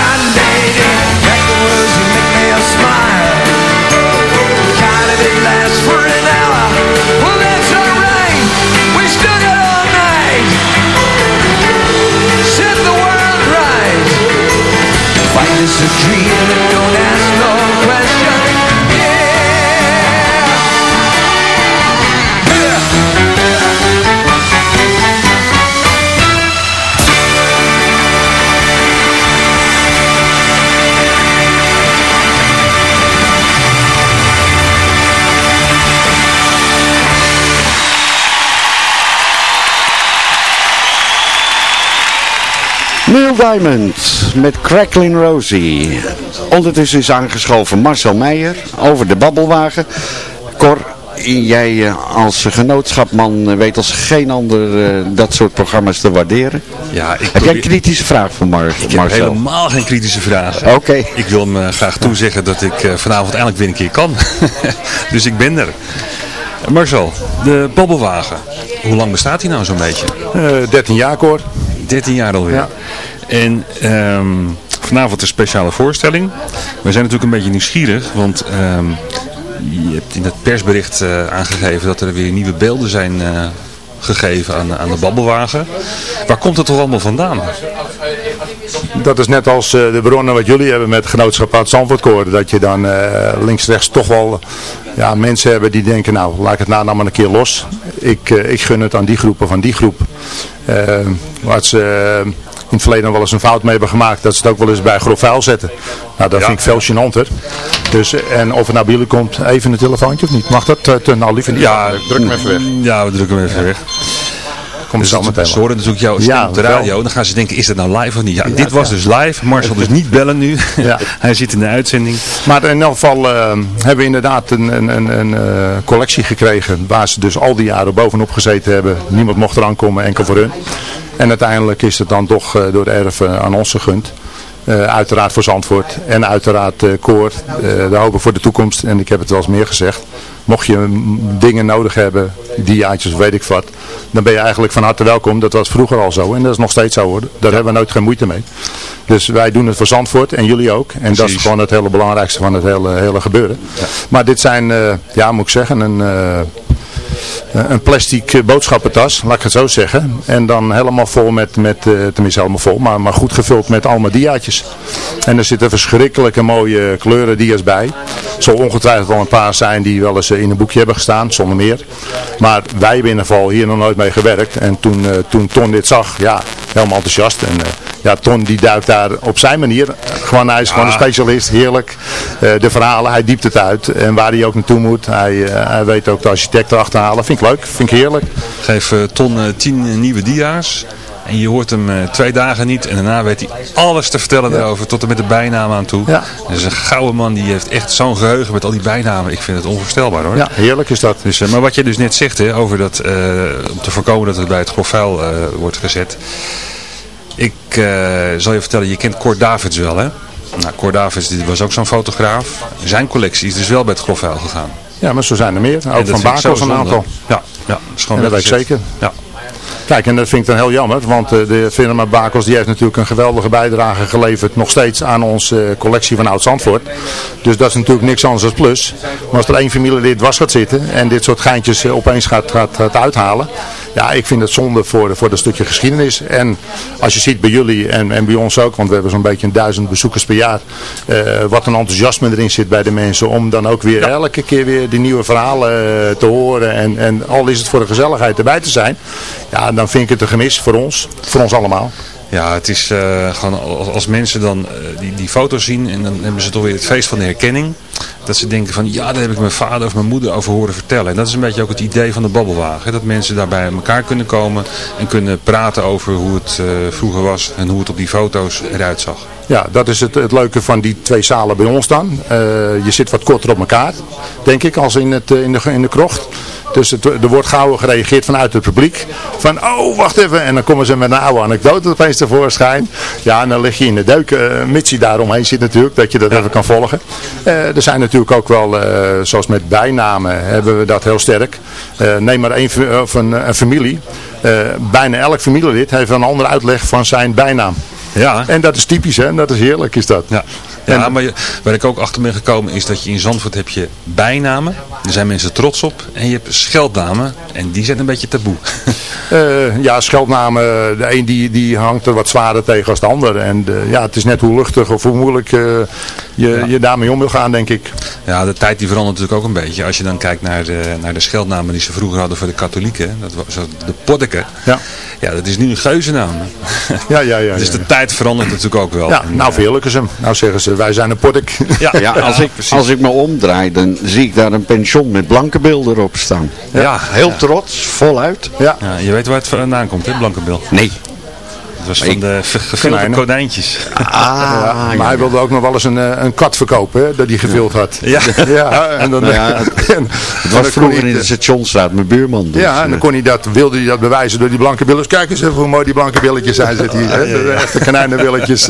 Neil Diamond met Cracklin' Rosie. Ondertussen is aangeschoven Marcel Meijer over de babbelwagen. Cor, jij eh, als genootschapman eh, weet als geen ander eh, dat soort programma's te waarderen. Ja, ik Heb jij een kritische vraag voor Mar Ik heb Marcel? helemaal geen kritische vraag. Oké. Ik wil hem graag toezeggen dat ik vanavond eindelijk weer een keer kan. [LAUGHS] dus ik ben er. Marcel, de babbelwagen. Hoe lang bestaat die nou zo'n beetje? 13 jaar, Cor. 13 jaar alweer. Ja. En ehm, vanavond een speciale voorstelling. We zijn natuurlijk een beetje nieuwsgierig, want ehm, je hebt in het persbericht eh, aangegeven dat er weer nieuwe beelden zijn eh, gegeven aan, aan de babbelwagen. Waar komt het toch allemaal vandaan? Dat is net als eh, de bronnen wat jullie hebben met genootschap uit Zandvoortkoor. Dat je dan links-rechts toch wel ja, mensen hebben die denken, nou laat ik het nou, nou maar een keer los. Ik, eh, ik gun het aan die groep of aan die groep. Eh, waar ze eh, in het verleden wel eens een fout mee hebben gemaakt. Dat ze het ook wel eens bij grof vuil zetten. Nou, dat vind ik veel gênanter. Dus, en of het bij jullie komt, even een telefoontje of niet? Mag dat? eh, te- nou, liever niet. Ja, druk hem even weg. Ja, we drukken hem even weg. Komt dus meteen Ze wel. horen natuurlijk jouw stem Ja, op de wel. radio. Dan gaan ze denken, is dat nou live of niet? Ja, dit was dus live. Marcel dus niet bellen nu. [LAUGHS] Ja. [LAUGHS] Hij zit in de uitzending. Maar in elk geval eh, hebben we inderdaad een, een, een, een eh, collectie gekregen waar ze dus al die jaren bovenop gezeten hebben. Niemand mocht eraan komen, enkel voor hun. En uiteindelijk is het dan toch eh, door de erf aan ons gegund. Eh, uiteraard voor Zandvoort en uiteraard eh Koor. Eh we hopen voor de toekomst, en ik heb het wel eens meer gezegd. Mocht je dingen nodig hebben, diaatjes of weet ik wat, dan ben je eigenlijk van harte welkom. Dat was vroeger al zo en dat is nog steeds zo hoor. Daar hebben we nooit geen moeite mee. Dus wij doen het voor Zandvoort en jullie ook. En dat is gewoon het hele belangrijkste van het hele, hele gebeuren. Maar dit zijn, ja moet ik zeggen, een, een plastic eh, boodschappentas, laat ik het zo zeggen. En dan helemaal vol met, met eh, tenminste helemaal vol, maar, maar goed gevuld met allemaal diaatjes. En er zitten verschrikkelijke mooie kleuren dia's bij. Zal ongetwijfeld wel een paar zijn die wel eens eh, in een boekje hebben gestaan, zonder meer. Maar wij hebben in ieder geval hier nog nooit mee gewerkt. En toen, eh, toen Ton dit zag, ja, helemaal enthousiast. En eh, ja, Ton die duikt daar op zijn manier. Gewoon, hij is gewoon een specialist, heerlijk. Eh, de verhalen, hij diept het uit. En waar hij ook naartoe moet, hij, eh, hij weet ook de architect erachter halen. Vind ik leuk, vind ik heerlijk. Geef eh, Ton eh, tien eh, nieuwe dia's. En je hoort hem twee dagen niet. En daarna weet hij alles te vertellen erover. Tot en met de bijnaam aan toe. Ja. Dat is een gouden man. Die heeft echt zo'n geheugen met al die bijnamen. Ik vind het onvoorstelbaar hoor. Ja, heerlijk is dat. Dus, maar wat je dus net zegt, hè, over dat, om te voorkomen dat het bij het grofvuil wordt gezet. Ik eh, zal je vertellen, je kent Cor Davids wel hè? Nou, Cor Davids die was ook zo'n fotograaf. Zijn collectie is dus wel bij het grofvuil gegaan. Ja, maar zo zijn er meer. Ook van Bakels een aantal. Ja, ja, dat is gewoon En dat weet ik zeker. Ja. Kijk, en dat vind ik dan heel jammer, want eh, de firma Bakels die heeft natuurlijk een geweldige bijdrage geleverd, nog steeds aan onze eh, collectie van Oud-Zandvoort. Dus dat is natuurlijk niks anders dan plus. Maar als er één familielid dwars gaat zitten en dit soort geintjes eh, opeens gaat, gaat, gaat uithalen, ja, ik vind het zonde voor, voor dat stukje geschiedenis. En als je ziet bij jullie en, en bij ons ook, want we hebben zo'n beetje een duizend bezoekers per jaar, wat een enthousiasme erin zit bij de mensen om dan ook weer elke keer weer die nieuwe verhalen te horen en, en al is het voor de gezelligheid erbij te zijn, ja, dan vind ik het een gemis voor ons, voor ons allemaal. Ja, het is eh, gewoon als, als mensen dan eh, die, die foto's zien en dan hebben ze toch weer het feest van de herkenning. Dat ze denken van ja, daar heb ik mijn vader of mijn moeder over horen vertellen. En dat is een beetje ook het idee van de babbelwagen. Dat mensen daar bij elkaar kunnen komen en kunnen praten over hoe het eh, vroeger was en hoe het op die foto's eruit zag. Ja, dat is het, het leuke van die twee zalen bij ons dan. Je zit wat korter op elkaar, denk ik, als in, het, in, de, in de krocht. Dus het, er wordt gauw gereageerd vanuit het publiek. Van, oh, wacht even. En dan komen ze met een oude anekdote opeens tevoorschijn. Ja, en dan lig je in de deuk, eh, mits je daar omheen zit natuurlijk, dat je dat even kan volgen. Eh, er zijn natuurlijk ook wel, eh, zoals met bijnamen, hebben we dat heel sterk. Neem maar één, of een, een familie. Bijna elk familielid heeft een andere uitleg van zijn bijnaam. Ja. En dat is typisch, hè? En dat is heerlijk, is dat. Ja. Ja, maar je- waar ik ook achter ben gekomen is dat je in Zandvoort heb je bijnamen. Daar zijn mensen trots op. En je hebt scheldnamen. En die zijn een beetje taboe. [LAUGHS] Eh, ja, scheldnamen, de een die, die hangt er wat zwaarder tegen als de ander. En eh, ja, het is net hoe luchtig of hoe moeilijk eh, je, je daarmee om wil gaan, denk ik. Ja, de tijd die verandert natuurlijk ook een beetje. Als je dan kijkt naar de, naar de scheldnamen die ze vroeger hadden voor de katholieken. Dat was de poddeke. Ja. Ja, dat is nu een geuzennaam. Ja, ja, ja. [LAUGHS] dus de tijd verandert natuurlijk ook wel. Ja, nou verheerlijken ze hem. Nou zeggen ze, wij zijn een poddik. Ja, [LAUGHS] Ja, als, ik, als ik me omdraai, dan zie ik daar een pension met blanke beelden erop staan. Ja, Heel ja. trots, voluit. Ja. Ja, je weet waar het vandaan komt, hè, Blankenbil? Nee. Het was Maar van ik- de Konijnen. konijntjes. [LAUGHS] Ja, maar hij wilde ook nog wel eens een, eh, een kat verkopen, hè, dat hij gevild had. [LAUGHS] Ja. ja en dan, Nou ja, [LAUGHS] het- en- Het was vroeger in de stationsstraat, mijn buurman. Dus, ja, en dan eh, kon hij dat, wilde hij dat bewijzen door die blanke billetjes. Kijk eens even hoe mooi die blanke billetjes zijn, zit hier. hè, de echte konijnenbilletjes.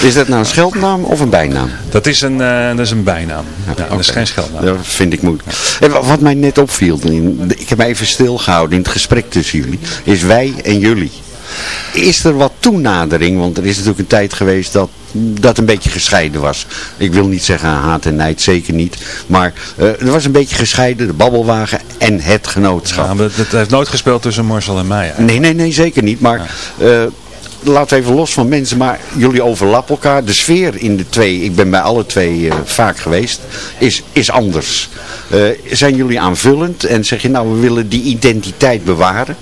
Is dat nou een scheldnaam of een bijnaam? Dat is een, eh, dat is een bijnaam. Ja, Dat is geen scheldnaam. Dat vind ik moeilijk. En wa- wat mij net opviel, ik heb me even stilgehouden in het gesprek tussen jullie, is wij en jullie. Is er wat toenadering, want er is natuurlijk een tijd geweest dat dat een beetje gescheiden was. Ik wil niet zeggen haat en nijd, zeker niet. Maar eh, er was een beetje gescheiden, de babbelwagen en het genootschap. Ja, maar het heeft nooit gespeeld tussen Marcel en mij. Nee, nee, nee, zeker niet. Maar eh laat even los van mensen, maar jullie overlappen elkaar. De sfeer in de twee, ik ben bij alle twee eh, vaak geweest, is, is anders. Zijn jullie aanvullend en zeg je nou, we willen die identiteit bewaren?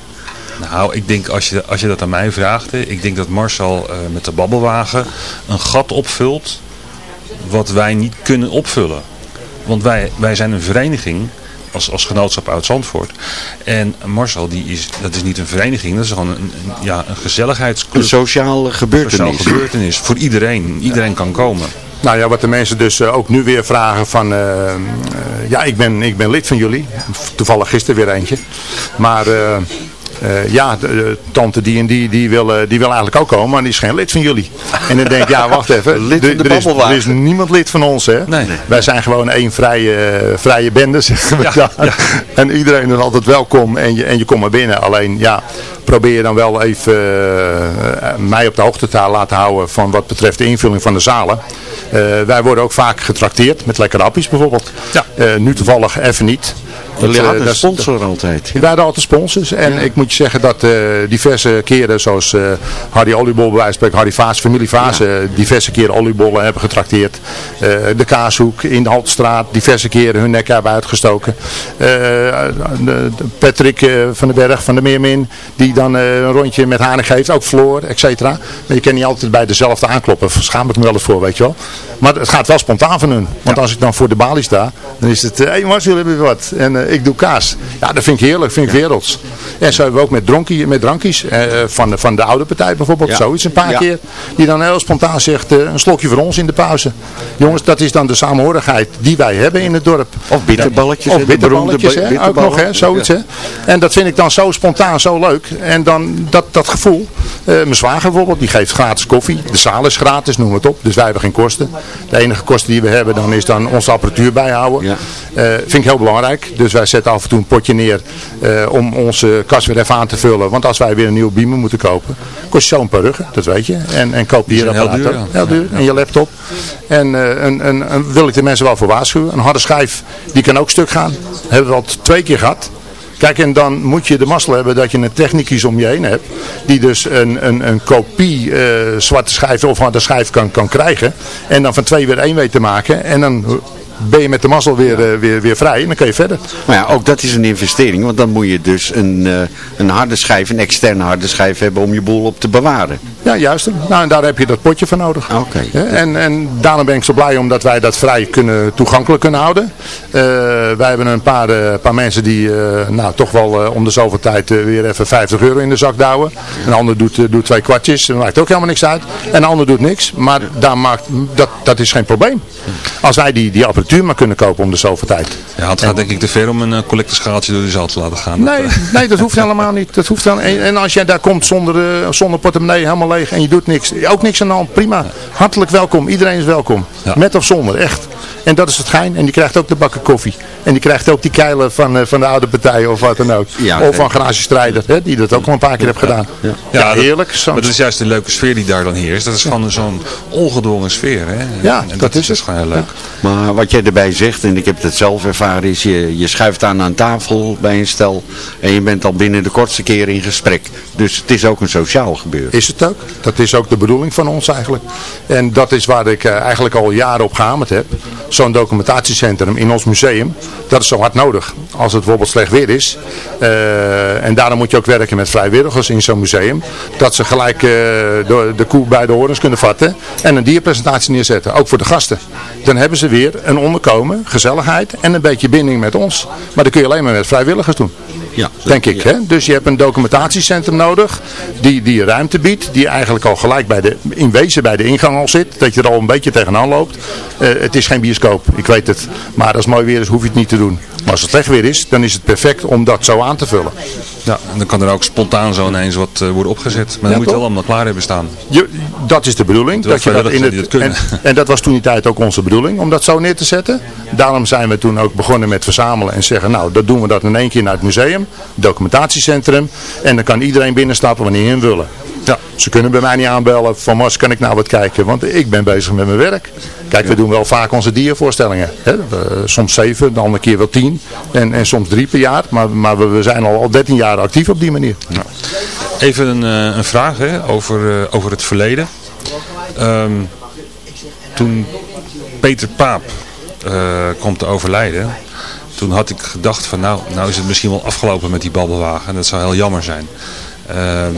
Nou, ik denk als je, als je dat aan mij vraagt, ik denk dat Marcel eh, met de babbelwagen een gat opvult wat wij niet kunnen opvullen. Want wij, wij zijn een vereniging als, als genootschap uit Zandvoort. En Marcel, die is, dat is niet een vereniging, dat is gewoon een, een- ja, een gezelligheidsclub. Een sociale gebeurtenis. Sociale gebeurtenis voor iedereen. Iedereen kan komen. Nou ja, wat de mensen dus eh, ook nu weer vragen van, eh, ja, ik ben, ik ben lid van jullie. Toevallig gisteren weer eentje. Maar eh, eh, ja, de, de tante die en die, die wil, eh, die wil eigenlijk ook komen, maar die is geen lid van jullie. En dan denk ik, ja, wacht [LAUGHS] even. Lid van de er, is, er niemand lid van ons, hè. Nee. Wij zijn gewoon één vrije, eh, vrije bende, [LAUGHS] zeggen we Ja, dan. ja. En iedereen is altijd welkom en je, en je komt maar binnen. Alleen, ja, probeer je dan wel even eh, mij op de hoogte te laten houden van wat betreft de invulling van de zalen. Eh, wij worden ook vaak getrakteerd met lekkere hapjes bijvoorbeeld. Ja. Eh, nu toevallig even niet. Jullie eh, hadden een sponsor altijd. ja. wij hadden altijd sponsors. En ik moet je zeggen dat eh, diverse keren, zoals eh Hardy Oliebol bij wijze van spreken, Hardy Vaas, familie Vaas, diverse keren oliebollen hebben getrakteerd. Eh, de Kaashoek in de Haltestraat, diverse keren hun nek hebben uitgestoken. Eh, Patrick eh, van den Berg van de Meermin, die dan eh, een rondje met Hanen geeft, ook Floor, et cetera. Maar je kan niet altijd bij dezelfde aankloppen. Schaam ik me wel eens voor, weet je wel. Maar het gaat wel spontaan van hun. Want als ik dan voor de balie sta, dan is het, hé hey Marcel, heb je wat? En eh, ik doe kaas. Ja, dat vind ik heerlijk, vind ik werelds. En zo hebben we ook met, dronkie, met drankies, eh, van, de, van de oude partij bijvoorbeeld, Ja. zoiets een paar Ja. keer. Die dan heel spontaan zegt, eh, een slokje voor ons in de pauze. Jongens, dat is dan de samenhorigheid die wij hebben in het dorp. Of bitterballetjes. Of bitterballetjes, hè, ook nog, hè, zoiets, hè. En dat vind ik dan zo spontaan, zo leuk. En dan dat, dat gevoel. Eh, mijn zwager bijvoorbeeld, die geeft gratis koffie. De zaal is gratis, noem het op. Dus wij hebben geen kosten. De enige kosten die we hebben, dan is dan onze apparatuur bijhouden. Ja. Eh, vind ik heel belangrijk. Dus wij zetten af en toe een potje neer eh, om onze kas weer even aan te vullen. Want als wij weer een nieuwe beamer moeten kopen, kost je zo een paar ruggen, dat weet je. En, en koop Die hier heel apparaat duur, ja. Heel duur. En je laptop. En een, een, een, wil ik de mensen wel voor waarschuwen. Een harde schijf, die kan ook stuk gaan. Hebben we al twee keer gehad. Kijk, en dan moet je de mazzel hebben dat je een technicus om je heen hebt. Die dus een, een, een kopie eh, zwarte schijf of harde schijf kan, kan krijgen. En dan van twee weer één weet te maken. En dan ben je met de mazzel weer, eh, weer, weer vrij. En dan kun je verder. Maar ja, ook dat is een investering. Want dan moet je dus een, eh, een harde schijf, een externe harde schijf hebben om je boel op te bewaren. Ja, juist. Nou, en daar heb je dat potje voor nodig. Oké. Ja, en, en daarom ben ik zo blij omdat wij dat vrij kunnen, toegankelijk kunnen houden. Eh, wij hebben een paar, eh, paar mensen die eh, nou, toch wel om de zoveel tijd weer even 50 euro in de zak douwen. Een ander doet, doet twee kwartjes, dat maakt ook helemaal niks uit. En een ander doet niks, maar daar maakt, dat, dat is geen probleem. Als wij die, die apparatuur maar kunnen kopen om de zoveel tijd. Ja, het gaat denk ik te ver om een uh, collecteschaaltje door de zaal te laten gaan. Nee, Dat, nee, dat hoeft [LAUGHS] helemaal niet. Dat hoeft helemaal, en, en als jij daar komt zonder, zonder portemonnee, helemaal leeg en je doet niks, ook niks aan de hand, prima. Hartelijk welkom, iedereen is welkom. Ja. Met of zonder, echt. En dat is het gein. En die krijgt ook de bakken koffie. En die krijgt ook die keilen van, eh, van de oude partij of wat dan ook. Ja, of van Garage Strijder, hè, die dat ook al een paar keer heeft gedaan. Ja, Ja, dat- heerlijk. Zo- Maar dat is juist de leuke sfeer die daar dan heerst. Dat is gewoon zo'n ongedwongen sfeer. Hè? Ja, en dat dat, is is dus gewoon heel leuk. Maar wat jij erbij zegt, en ik heb het zelf ervaren, is je, je schuift aan aan tafel bij een stel en je bent al binnen de kortste keer in gesprek. Dus het is ook een sociaal gebeuren. Is het ook. Dat is ook de bedoeling van ons eigenlijk. En dat is waar ik eh, eigenlijk al jaren op gehamerd heb. Zo'n documentatiecentrum in ons museum. Dat is zo hard nodig. Als het bijvoorbeeld slecht weer is. eh, en daarom moet je ook werken met vrijwilligers in zo'n museum. Dat ze gelijk eh, de, de koe bij de horens kunnen vatten. En een dierpresentatie neerzetten. Ook voor de gasten. Dan hebben ze weer een onderkomen, gezelligheid en een beetje binding met ons. Maar dat kun je alleen maar met vrijwilligers doen. Ja, denk ik. Hè? Dus je hebt een documentatiecentrum nodig die, die ruimte biedt, die eigenlijk al gelijk bij de, in wezen bij de ingang al zit, dat je er al een beetje tegenaan loopt. Eh, het is geen bioscoop, ik weet het. Maar als het mooi weer is, hoef je het niet te doen. Maar als het slecht weer is, dan is het perfect om dat zo aan te vullen. Ja, en dan kan er ook spontaan zo ineens wat eh, worden opgezet. Maar dan Ja, moet je wel allemaal klaar hebben staan. Je, dat is de bedoeling. Dat je dat in het, dat en, en dat was toen die tijd ook onze bedoeling, om dat zo neer te zetten. Daarom zijn we toen ook begonnen met verzamelen en zeggen, nou, dat doen we dat in één keer naar het museum, documentatiecentrum. En dan kan iedereen binnenstappen wanneer hij willen. Ja. Ze kunnen bij mij niet aanbellen van Mars, kan ik nou wat kijken? Want ik ben bezig met mijn werk. Kijk, we doen wel vaak onze diervoorstellingen. Hè? Soms zeven, de andere keer wel tien. En, en soms drie per jaar. Maar, maar we, we zijn al, al 13 jaar actief op die manier. Even een, eh, een vraag hè, over, eh, over het verleden. Ehm, toen Peter Paap eh kwam te overlijden, toen had ik gedacht van nou, nou is het misschien wel afgelopen met die babbelwagen. En dat zou heel jammer zijn. Ehm,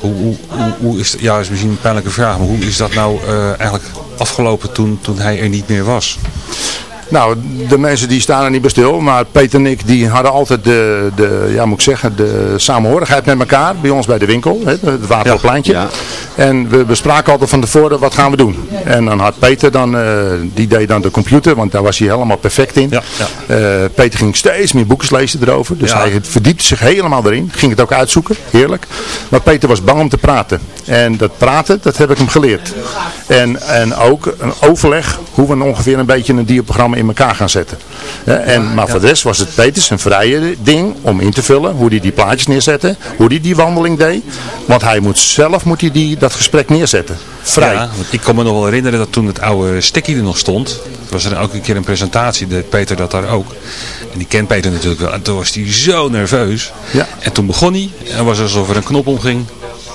hoe, hoe, hoe, is, ja, is misschien een pijnlijke vraag, maar hoe is dat nou eh, eigenlijk afgelopen toen, toen hij er niet meer was? Nou, de mensen die staan er niet bij stil, maar Peter en ik die hadden altijd de, de ja moet ik zeggen, de samenhorigheid met elkaar bij ons bij de winkel, hè, het Waterpleintje. En we bespraken altijd van tevoren, wat gaan we doen? En dan had Peter dan, eh, die deed dan de computer, want daar was hij helemaal perfect in. Eh, Peter ging steeds meer boekjes lezen erover, dus Ja. hij verdiepte zich helemaal erin, ging het ook uitzoeken, heerlijk. Maar Peter was bang om te praten. En dat praten, dat heb ik hem geleerd. En, en ook een overleg hoe we ongeveer een beetje een dierprogramma in elkaar gaan zetten. Hè, en, maar voor de rest was het Peters een vrije ding om in te vullen. Hoe hij die plaatjes neerzette. Hoe hij die wandeling deed. Want hij moet zelf moet hij die, dat gesprek neerzetten. Vrij. Ja, want ik kan me nog wel herinneren dat toen het oude stikkie er nog stond, was er ook een keer een presentatie, deed Peter dat daar ook. En die kent Peter natuurlijk wel. En toen was hij zo nerveus. Ja. En toen begon hij, en was alsof er een knop omging.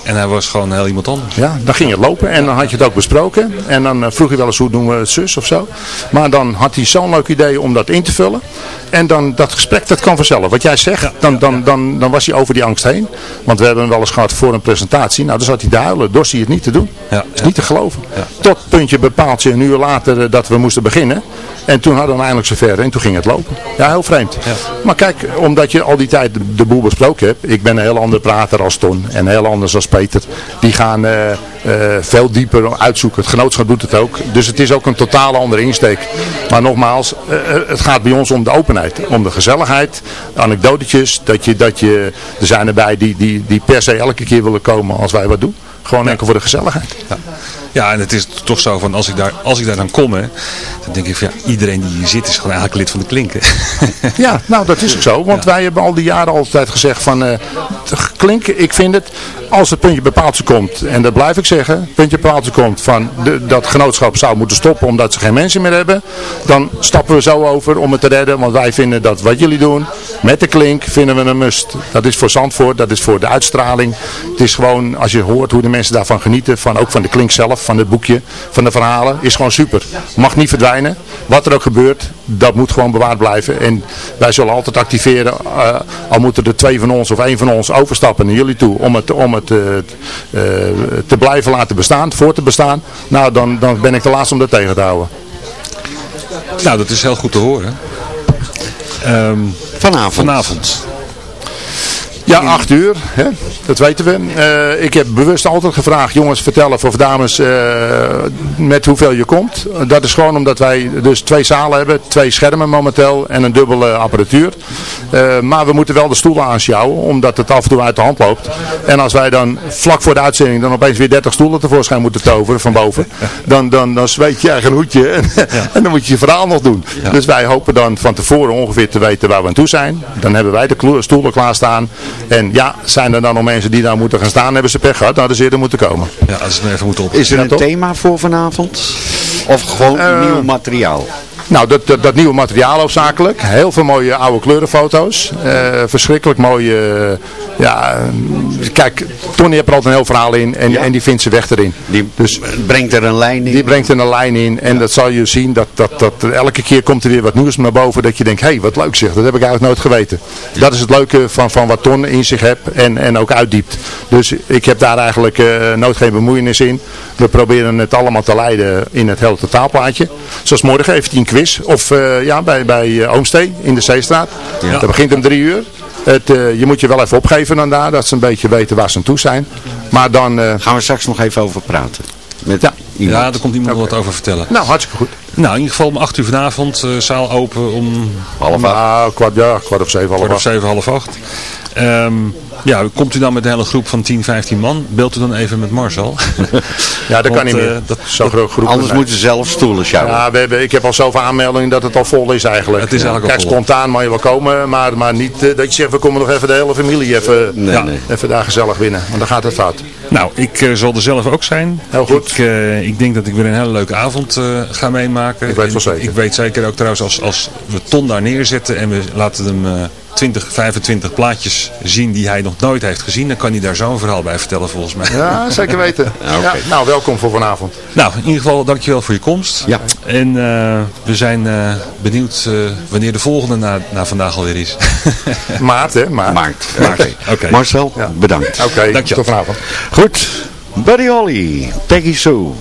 En hij was gewoon heel iemand anders. Ja, dan ging het lopen en dan had je het ook besproken. En dan eh, vroeg je wel eens hoe doen we het zus of zo. Maar dan had hij zo'n leuk idee om dat in te vullen. En dan dat gesprek, dat kan vanzelf. Wat jij zegt, dan, dan, dan, dan was hij over die angst heen. Want we hebben hem wel eens gehad voor een presentatie. Nou, dan zat hij te huilen. Dorst hij het niet te doen. Ja, is niet te geloven. Tot puntje bepaald een uur later eh, dat we moesten beginnen. En toen hadden we hem eindelijk zover en toen ging het lopen. Ja, heel vreemd. Maar kijk, omdat je al die tijd de, de boel besproken hebt. Ik ben een heel ander prater als Ton en heel anders als Peter. Die gaan eh, veel dieper uitzoeken. Het genootschap doet het ook. Dus het is ook een totale andere insteek. Maar nogmaals, eh, eh, het gaat bij ons om de openheid. Om de gezelligheid, anekdotetjes. Dat je, dat je, er zijn erbij die, die, die per se elke keer willen komen als wij wat doen. Gewoon enkel voor de gezelligheid. Ja. ja, en het is toch zo van als ik daar, als ik daar dan kom, hè, dan denk ik van ja, iedereen die hier zit is gewoon eigenlijk lid van de klinken. [LAUGHS] Ja, nou dat is ook zo. Want wij hebben al die jaren altijd gezegd van eh, klinken, ik vind het, als het puntje bepaaltje komt, en dat blijf ik zeggen, puntje bepaaltje komt van de, dat genootschap zou moeten stoppen omdat ze geen mensen meer hebben, dan stappen we zo over om het te redden. Want wij vinden dat wat jullie doen, met de klink, vinden we een must. Dat is voor Zandvoort, dat is voor de uitstraling. Het is gewoon, als je hoort hoe de mensen daarvan genieten, van, ook van de klink zelf, van het boekje, van de verhalen, is gewoon super. Mag niet verdwijnen. Wat er ook gebeurt, dat moet gewoon bewaard blijven. En wij zullen altijd activeren, eh, al moeten er twee van ons of één van ons overstappen naar jullie toe, om het, om het eh, eh, te blijven laten bestaan, voor te bestaan. Nou, dan, dan ben ik de laatste om dat tegen te houden. nou, dat is heel goed te horen. Ehm, Vanavond. vanavond. Ja, acht uur, hè? dat weten we. Eh, ik heb bewust altijd gevraagd, jongens vertellen of dames eh, met hoeveel je komt. Dat is gewoon omdat wij dus twee zalen hebben, twee schermen momenteel en een dubbele apparatuur. Eh, maar we moeten wel de stoelen aansjouwen, omdat het af en toe uit de hand loopt. En als wij dan vlak voor de uitzending dan opeens weer 30 stoelen tevoorschijn moeten toveren van boven, dan, dan, dan zweet je eigen hoedje en, [LAUGHS] en dan moet je je verhaal nog doen. Dus wij hopen dan van tevoren ongeveer te weten waar we aan toe zijn. Dan hebben wij de stoelen klaarstaan. En ja, zijn er dan nog mensen die daar moeten gaan staan, hebben ze pech gehad, hadden ze eerder moeten komen. Ja, als we even moeten op. Is er Ja, een toch? thema voor vanavond? Of gewoon Eh, nieuw materiaal? Nou, dat, dat, dat nieuwe materiaal hoofdzakelijk. Heel veel mooie oude kleurenfoto's. Eh, verschrikkelijk mooie... ja, kijk, Tony heeft er altijd een heel verhaal in en, en die vindt zijn weg erin. Die Dus brengt er een lijn in. die brengt er een lijn in en dat zal je zien. Dat, dat, dat elke keer komt er weer wat nieuws naar boven dat je denkt, hé, hey, wat leuk zeg. Dat heb ik eigenlijk nooit geweten. Dat is het leuke van, van wat Ton in zich heeft en, en ook uitdiept. Dus ik heb daar eigenlijk eh, nooit geen bemoeienis in. We proberen het allemaal te leiden in het hele totaalplaatje. Zoals morgen hij een quiz. Of eh, ja, bij, bij eh, Oomstee in de Zeestraat. Ja. Dat begint om drie uur. Het, eh, je moet je wel even opgeven dan daar, dat ze een beetje weten waar ze aan toe zijn. Maar dan... eh, Gaan we straks nog even over praten. Met ja. iemand. Ja, daar komt iemand wat over vertellen. Nou, hartstikke goed. Nou, in ieder geval om 8 uur vanavond, eh, zaal open om Half acht. Nou, kwart, ja, kwart of zeven, half kwart of zeven, half acht. Ehm, ja, komt u dan met een hele groep van 10, 15 man? Beeld u dan even met Marcel. [LAUGHS] Ja, dat Want, kan niet meer. eh, dat, Zo groot groep. Anders moeten ze zelf stoelen sjouwen. Ja, we hebben, ik heb al zoveel aanmeldingen dat het al vol is eigenlijk. Het is eigenlijk al Kijk, vol. spontaan mag je wel komen, maar, maar niet eh, dat je zegt, we komen nog even de hele familie even, Nee, ja, nee. even daar gezellig binnen. Want dan gaat het fout. Nou, ik eh, zal er zelf ook zijn. Heel goed. Ik, eh, ik denk dat ik weer een hele leuke avond eh, ga meemaken. Ik weet wel zeker. Ik weet zeker ook trouwens als, als we Ton daar neerzetten en we laten hem eh 20, 25 plaatjes zien die hij nog nooit heeft gezien. Dan kan hij daar zo'n verhaal bij vertellen volgens mij. Ja, zeker weten. [LAUGHS] ja, nou, welkom voor vanavond. Nou, in ieder geval dankjewel voor je komst. Ja. En eh, we zijn eh, benieuwd eh, wanneer de volgende na, na vandaag alweer is. [LAUGHS] Maart, hè? Maart. Maart. Maart. [LAUGHS] Marcel, bedankt. Oké, Dankjewel. tot vanavond. Goed. Buddy Holly, Peggy Sue.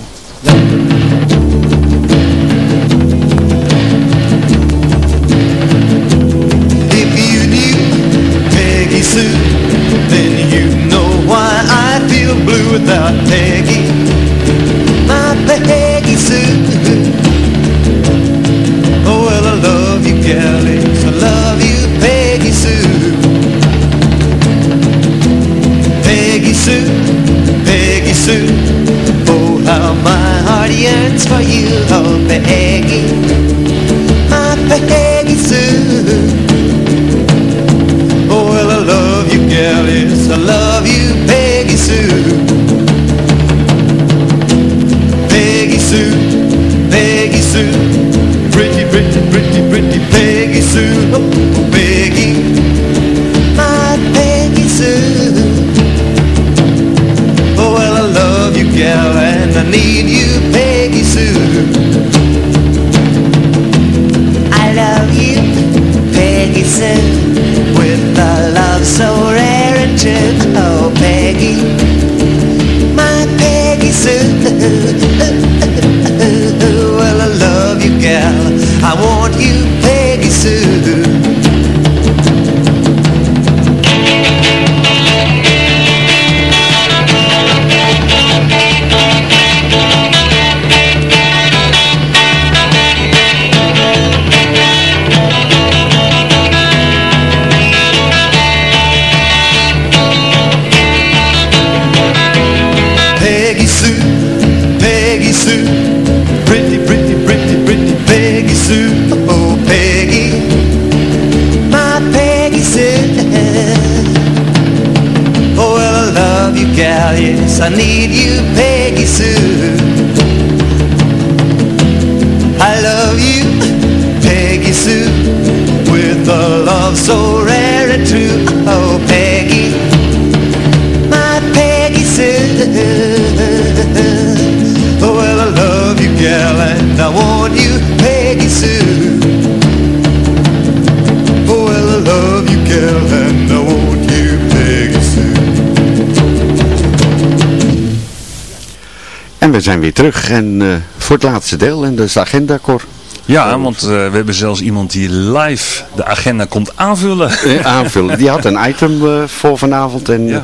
Zijn weer terug en eh, voor het laatste deel en dat is de agenda, Cor. Ja, want eh, we hebben zelfs iemand die live de agenda komt aanvullen. [LAUGHS] Eh, aanvullen. Die had een item voor vanavond en eh,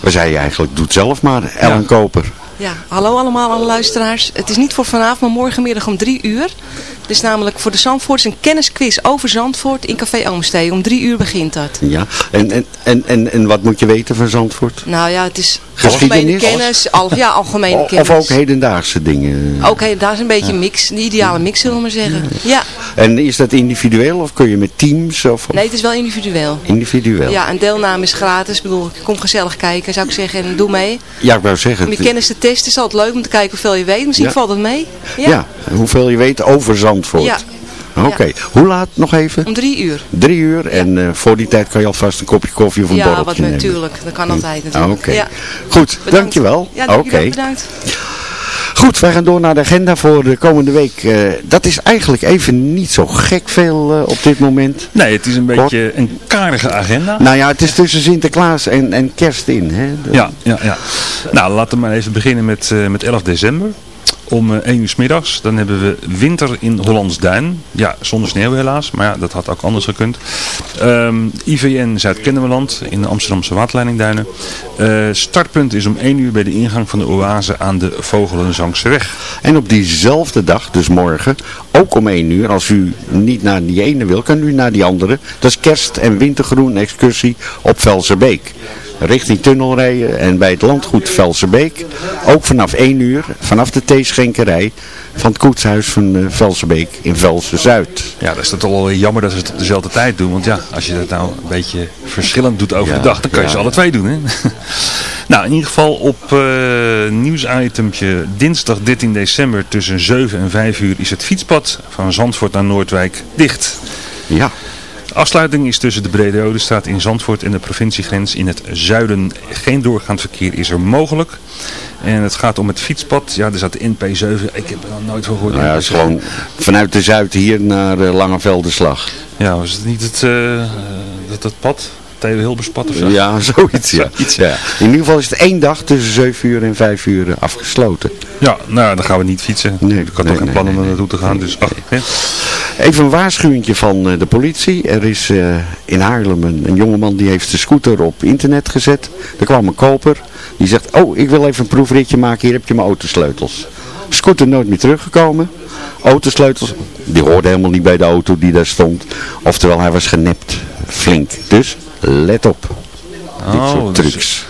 we zeiden eigenlijk, doe het zelf maar, Ellen Koper. Ja, hallo allemaal alle luisteraars. Het is niet voor vanavond, maar morgenmiddag om drie uur. Het is namelijk voor de Zandvoorts een kennisquiz over Zandvoort in Café Oomstee. Om drie uur begint dat. Ja, en, en, en, en, en wat moet je weten van Zandvoort? Nou ja, het is algemene kennis. Al, ja, algemene kennis. Of ook hedendaagse dingen? Oké, daar is een beetje een mix. Een ideale mix, zullen we maar zeggen. Ja, En is dat individueel of kun je met teams? Of nee, het is wel individueel. Individueel? Ja, en deelname is gratis. Ik bedoel, kom gezellig kijken, zou ik zeggen. En doe mee. Ja, ik wou zeggen. Om je kennis te testen is altijd leuk om te kijken hoeveel je weet. Misschien Ja. valt het mee. ja. hoeveel je weet over Zandvoort. Ja. Oké, hoe laat nog even? Om drie uur. Drie uur en eh, voor die tijd kan je alvast een kopje koffie of een Ja, borreltje nemen. natuurlijk. Dat kan altijd Ah, natuurlijk. Oké, Ja. goed, Bedankt. dankjewel. Ja, dank Oké. je wel. Bedankt. Goed, wij gaan door naar de agenda voor de komende week. Eh, dat is eigenlijk even niet zo gek veel eh, op dit moment. Nee, het is een beetje een karige agenda. Nou ja, het is tussen Sinterklaas en, en kerst in. Hè? De- Ja, ja, ja. Nou, laten we maar even beginnen met, eh, met 11 december. Om eh, 1 uur 's middags. Dan hebben we Winter in Hollandsduin. Ja, zonder sneeuw helaas, maar ja, dat had ook anders gekund. Ehm, IVN Zuid-Kennemerland in de Amsterdamse waterleidingduinen. Eh, startpunt is om 1 uur bij de ingang van de oase aan de Vogelenzangse weg. En op diezelfde dag, dus morgen, ook om 1 uur, als u niet naar die ene wil, kan u naar die andere. Dat is kerst- en wintergroen excursie op Velserbeek. Richting tunnelrijden en bij het landgoed Velserbeek. Ook vanaf 1 uur, vanaf de theeschenkerij van het koetshuis van eh, Velserbeek in Velsen-Zuid. Ja, dat is toch wel jammer dat ze het op dezelfde tijd doen. Want ja, als je dat nou een beetje verschillend doet over Ja, de dag, dan kan je ja. ze alle twee doen. Hè? [LAUGHS] nou, in ieder geval op eh nieuwsitempje dinsdag 13 december tussen 7 en 5 uur is het fietspad van Zandvoort naar Noordwijk dicht. Ja. Afsluiting is tussen de Brede Odestraat in Zandvoort en de provinciegrens in het zuiden. Geen doorgaand verkeer is er mogelijk. En het gaat om het fietspad. Ja, er staat de NP7. Ik heb er nog nooit van gehoord. Nou ja, het is gewoon vanuit de Zuid hier naar uh, Langevelderslag. Ja, was het niet het, eh, dat, dat pad? Theo Hilberspad of zo? Ja, [LAUGHS] zoiets ja. ja. In ieder geval is het één dag tussen 7 uur en 5 uur eh, afgesloten. Ja, nou dan gaan we niet fietsen. Nee, ik had nee, toch geen nee, plan om nee, er naartoe te gaan. Dus, ach. Even een waarschuwingje van eh, de politie. Er is eh, in Haarlem een, een jongeman die heeft de scooter op internet gezet. Er kwam een koper. Die zegt, oh ik wil even een proefritje maken. Hier heb je mijn autosleutels. Scooter nooit meer teruggekomen. Autosleutels, die hoorden helemaal niet bij de auto die daar stond. Oftewel hij was genept. Flink. Dus let op. Dit Oh, soort dus- trucs.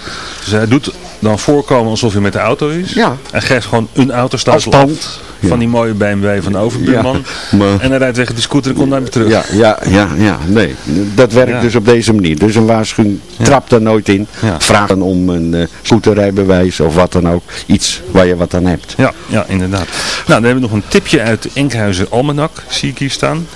Dus hij doet dan voorkomen alsof hij met de auto is. Ja. Hij geeft gewoon een autosleutel Als van die mooie BMW van de overbuurman. Ja, maar- En hij rijdt weg die scooter en komt naar me terug. Ja, ja, ja, ja, nee. Dat werkt dus op deze manier. Dus een waarschuwing, trap daar nooit in. Vraag dan om een eh scooterrijbewijs of wat dan ook. Iets waar je wat aan hebt. Ja, ja, inderdaad. Nou, dan hebben we nog een tipje uit de Enkhuizer Almanak, zie ik hier staan.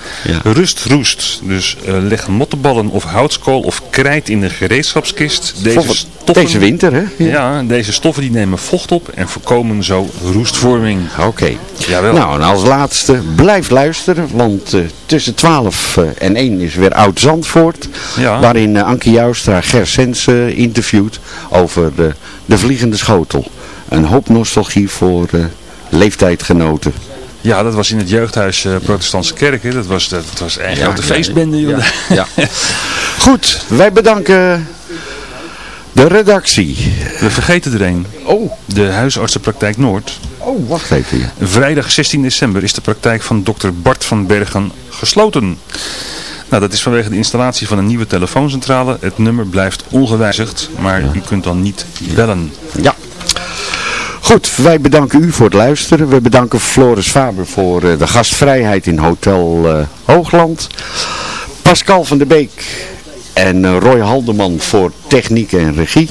Rust roest. Dus eh, leg mottenballen of houtskool of krijt in de gereedschapskist. Deze, stoffen, Deze winter, hè? Ja. deze stoffen die nemen vocht op en voorkomen zo roestvorming. Oké. Jawel. Nou, en als laatste, blijf luisteren. Want eh, tussen 12 eh, en 1 is weer Oud Zandvoort. Ja. Waarin eh, Ankie Joustra Ger Sens eh, interviewt over de, de vliegende schotel. Een hoop nostalgie voor leeftijdgenoten. Ja, dat was in het jeugdhuis Protestantse Kerk. Dat was, dat, dat was een Ja, grote ja, feestbende. Ja, ja. [LAUGHS] Goed, wij bedanken de redactie. We vergeten er een. Oh. De huisartsenpraktijk Noord. Oh, wacht even. Ja. Vrijdag 16 december is de praktijk van dokter Bart van Bergen gesloten. Nou, dat is vanwege de installatie van een nieuwe telefooncentrale. Het nummer blijft ongewijzigd, maar u kunt dan niet bellen. Ja. Goed, wij bedanken u voor het luisteren. We bedanken Floris Faber voor eh, de gastvrijheid in Hotel eh, Hoogland. Pascal van der Beek en eh, Roy Haldeman voor techniek en regie.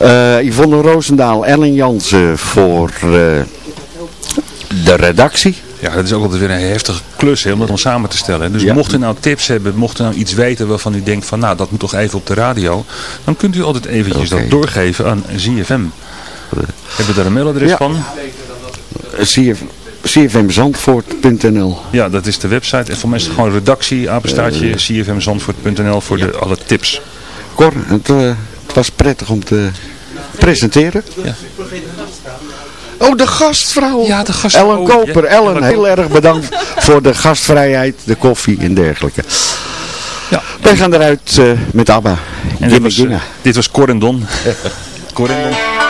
Eh, Yvonne Roosendaal, Ellen Jansen voor eh, de redactie. Ja, dat is ook altijd weer een heftige klus hè, om dat dan samen te stellen. Dus Ja. mocht u nou tips hebben, mocht u nou iets weten waarvan u denkt van nou dat moet toch even op de radio. Dan kunt u altijd eventjes dat doorgeven aan ZFM. Hebben we daar een mailadres Ja. van? Eh, CF, cfmzandvoort.nl Ja, dat is de website. En voor mij is het gewoon redactie, apenstaartje, cfmzandvoort.nl voor de, alle tips. Cor, het, eh, het was prettig om te presenteren. Ja. Oh, de gastvrouw. Ja, de gastvrouw. Ellen Koper. Ja, Ellen, heel erg bedankt voor de gastvrijheid, de koffie en dergelijke. Ja. Wij gaan eruit eh, met ABBA. En dit was, eh, dit was Cor en [LAUGHS]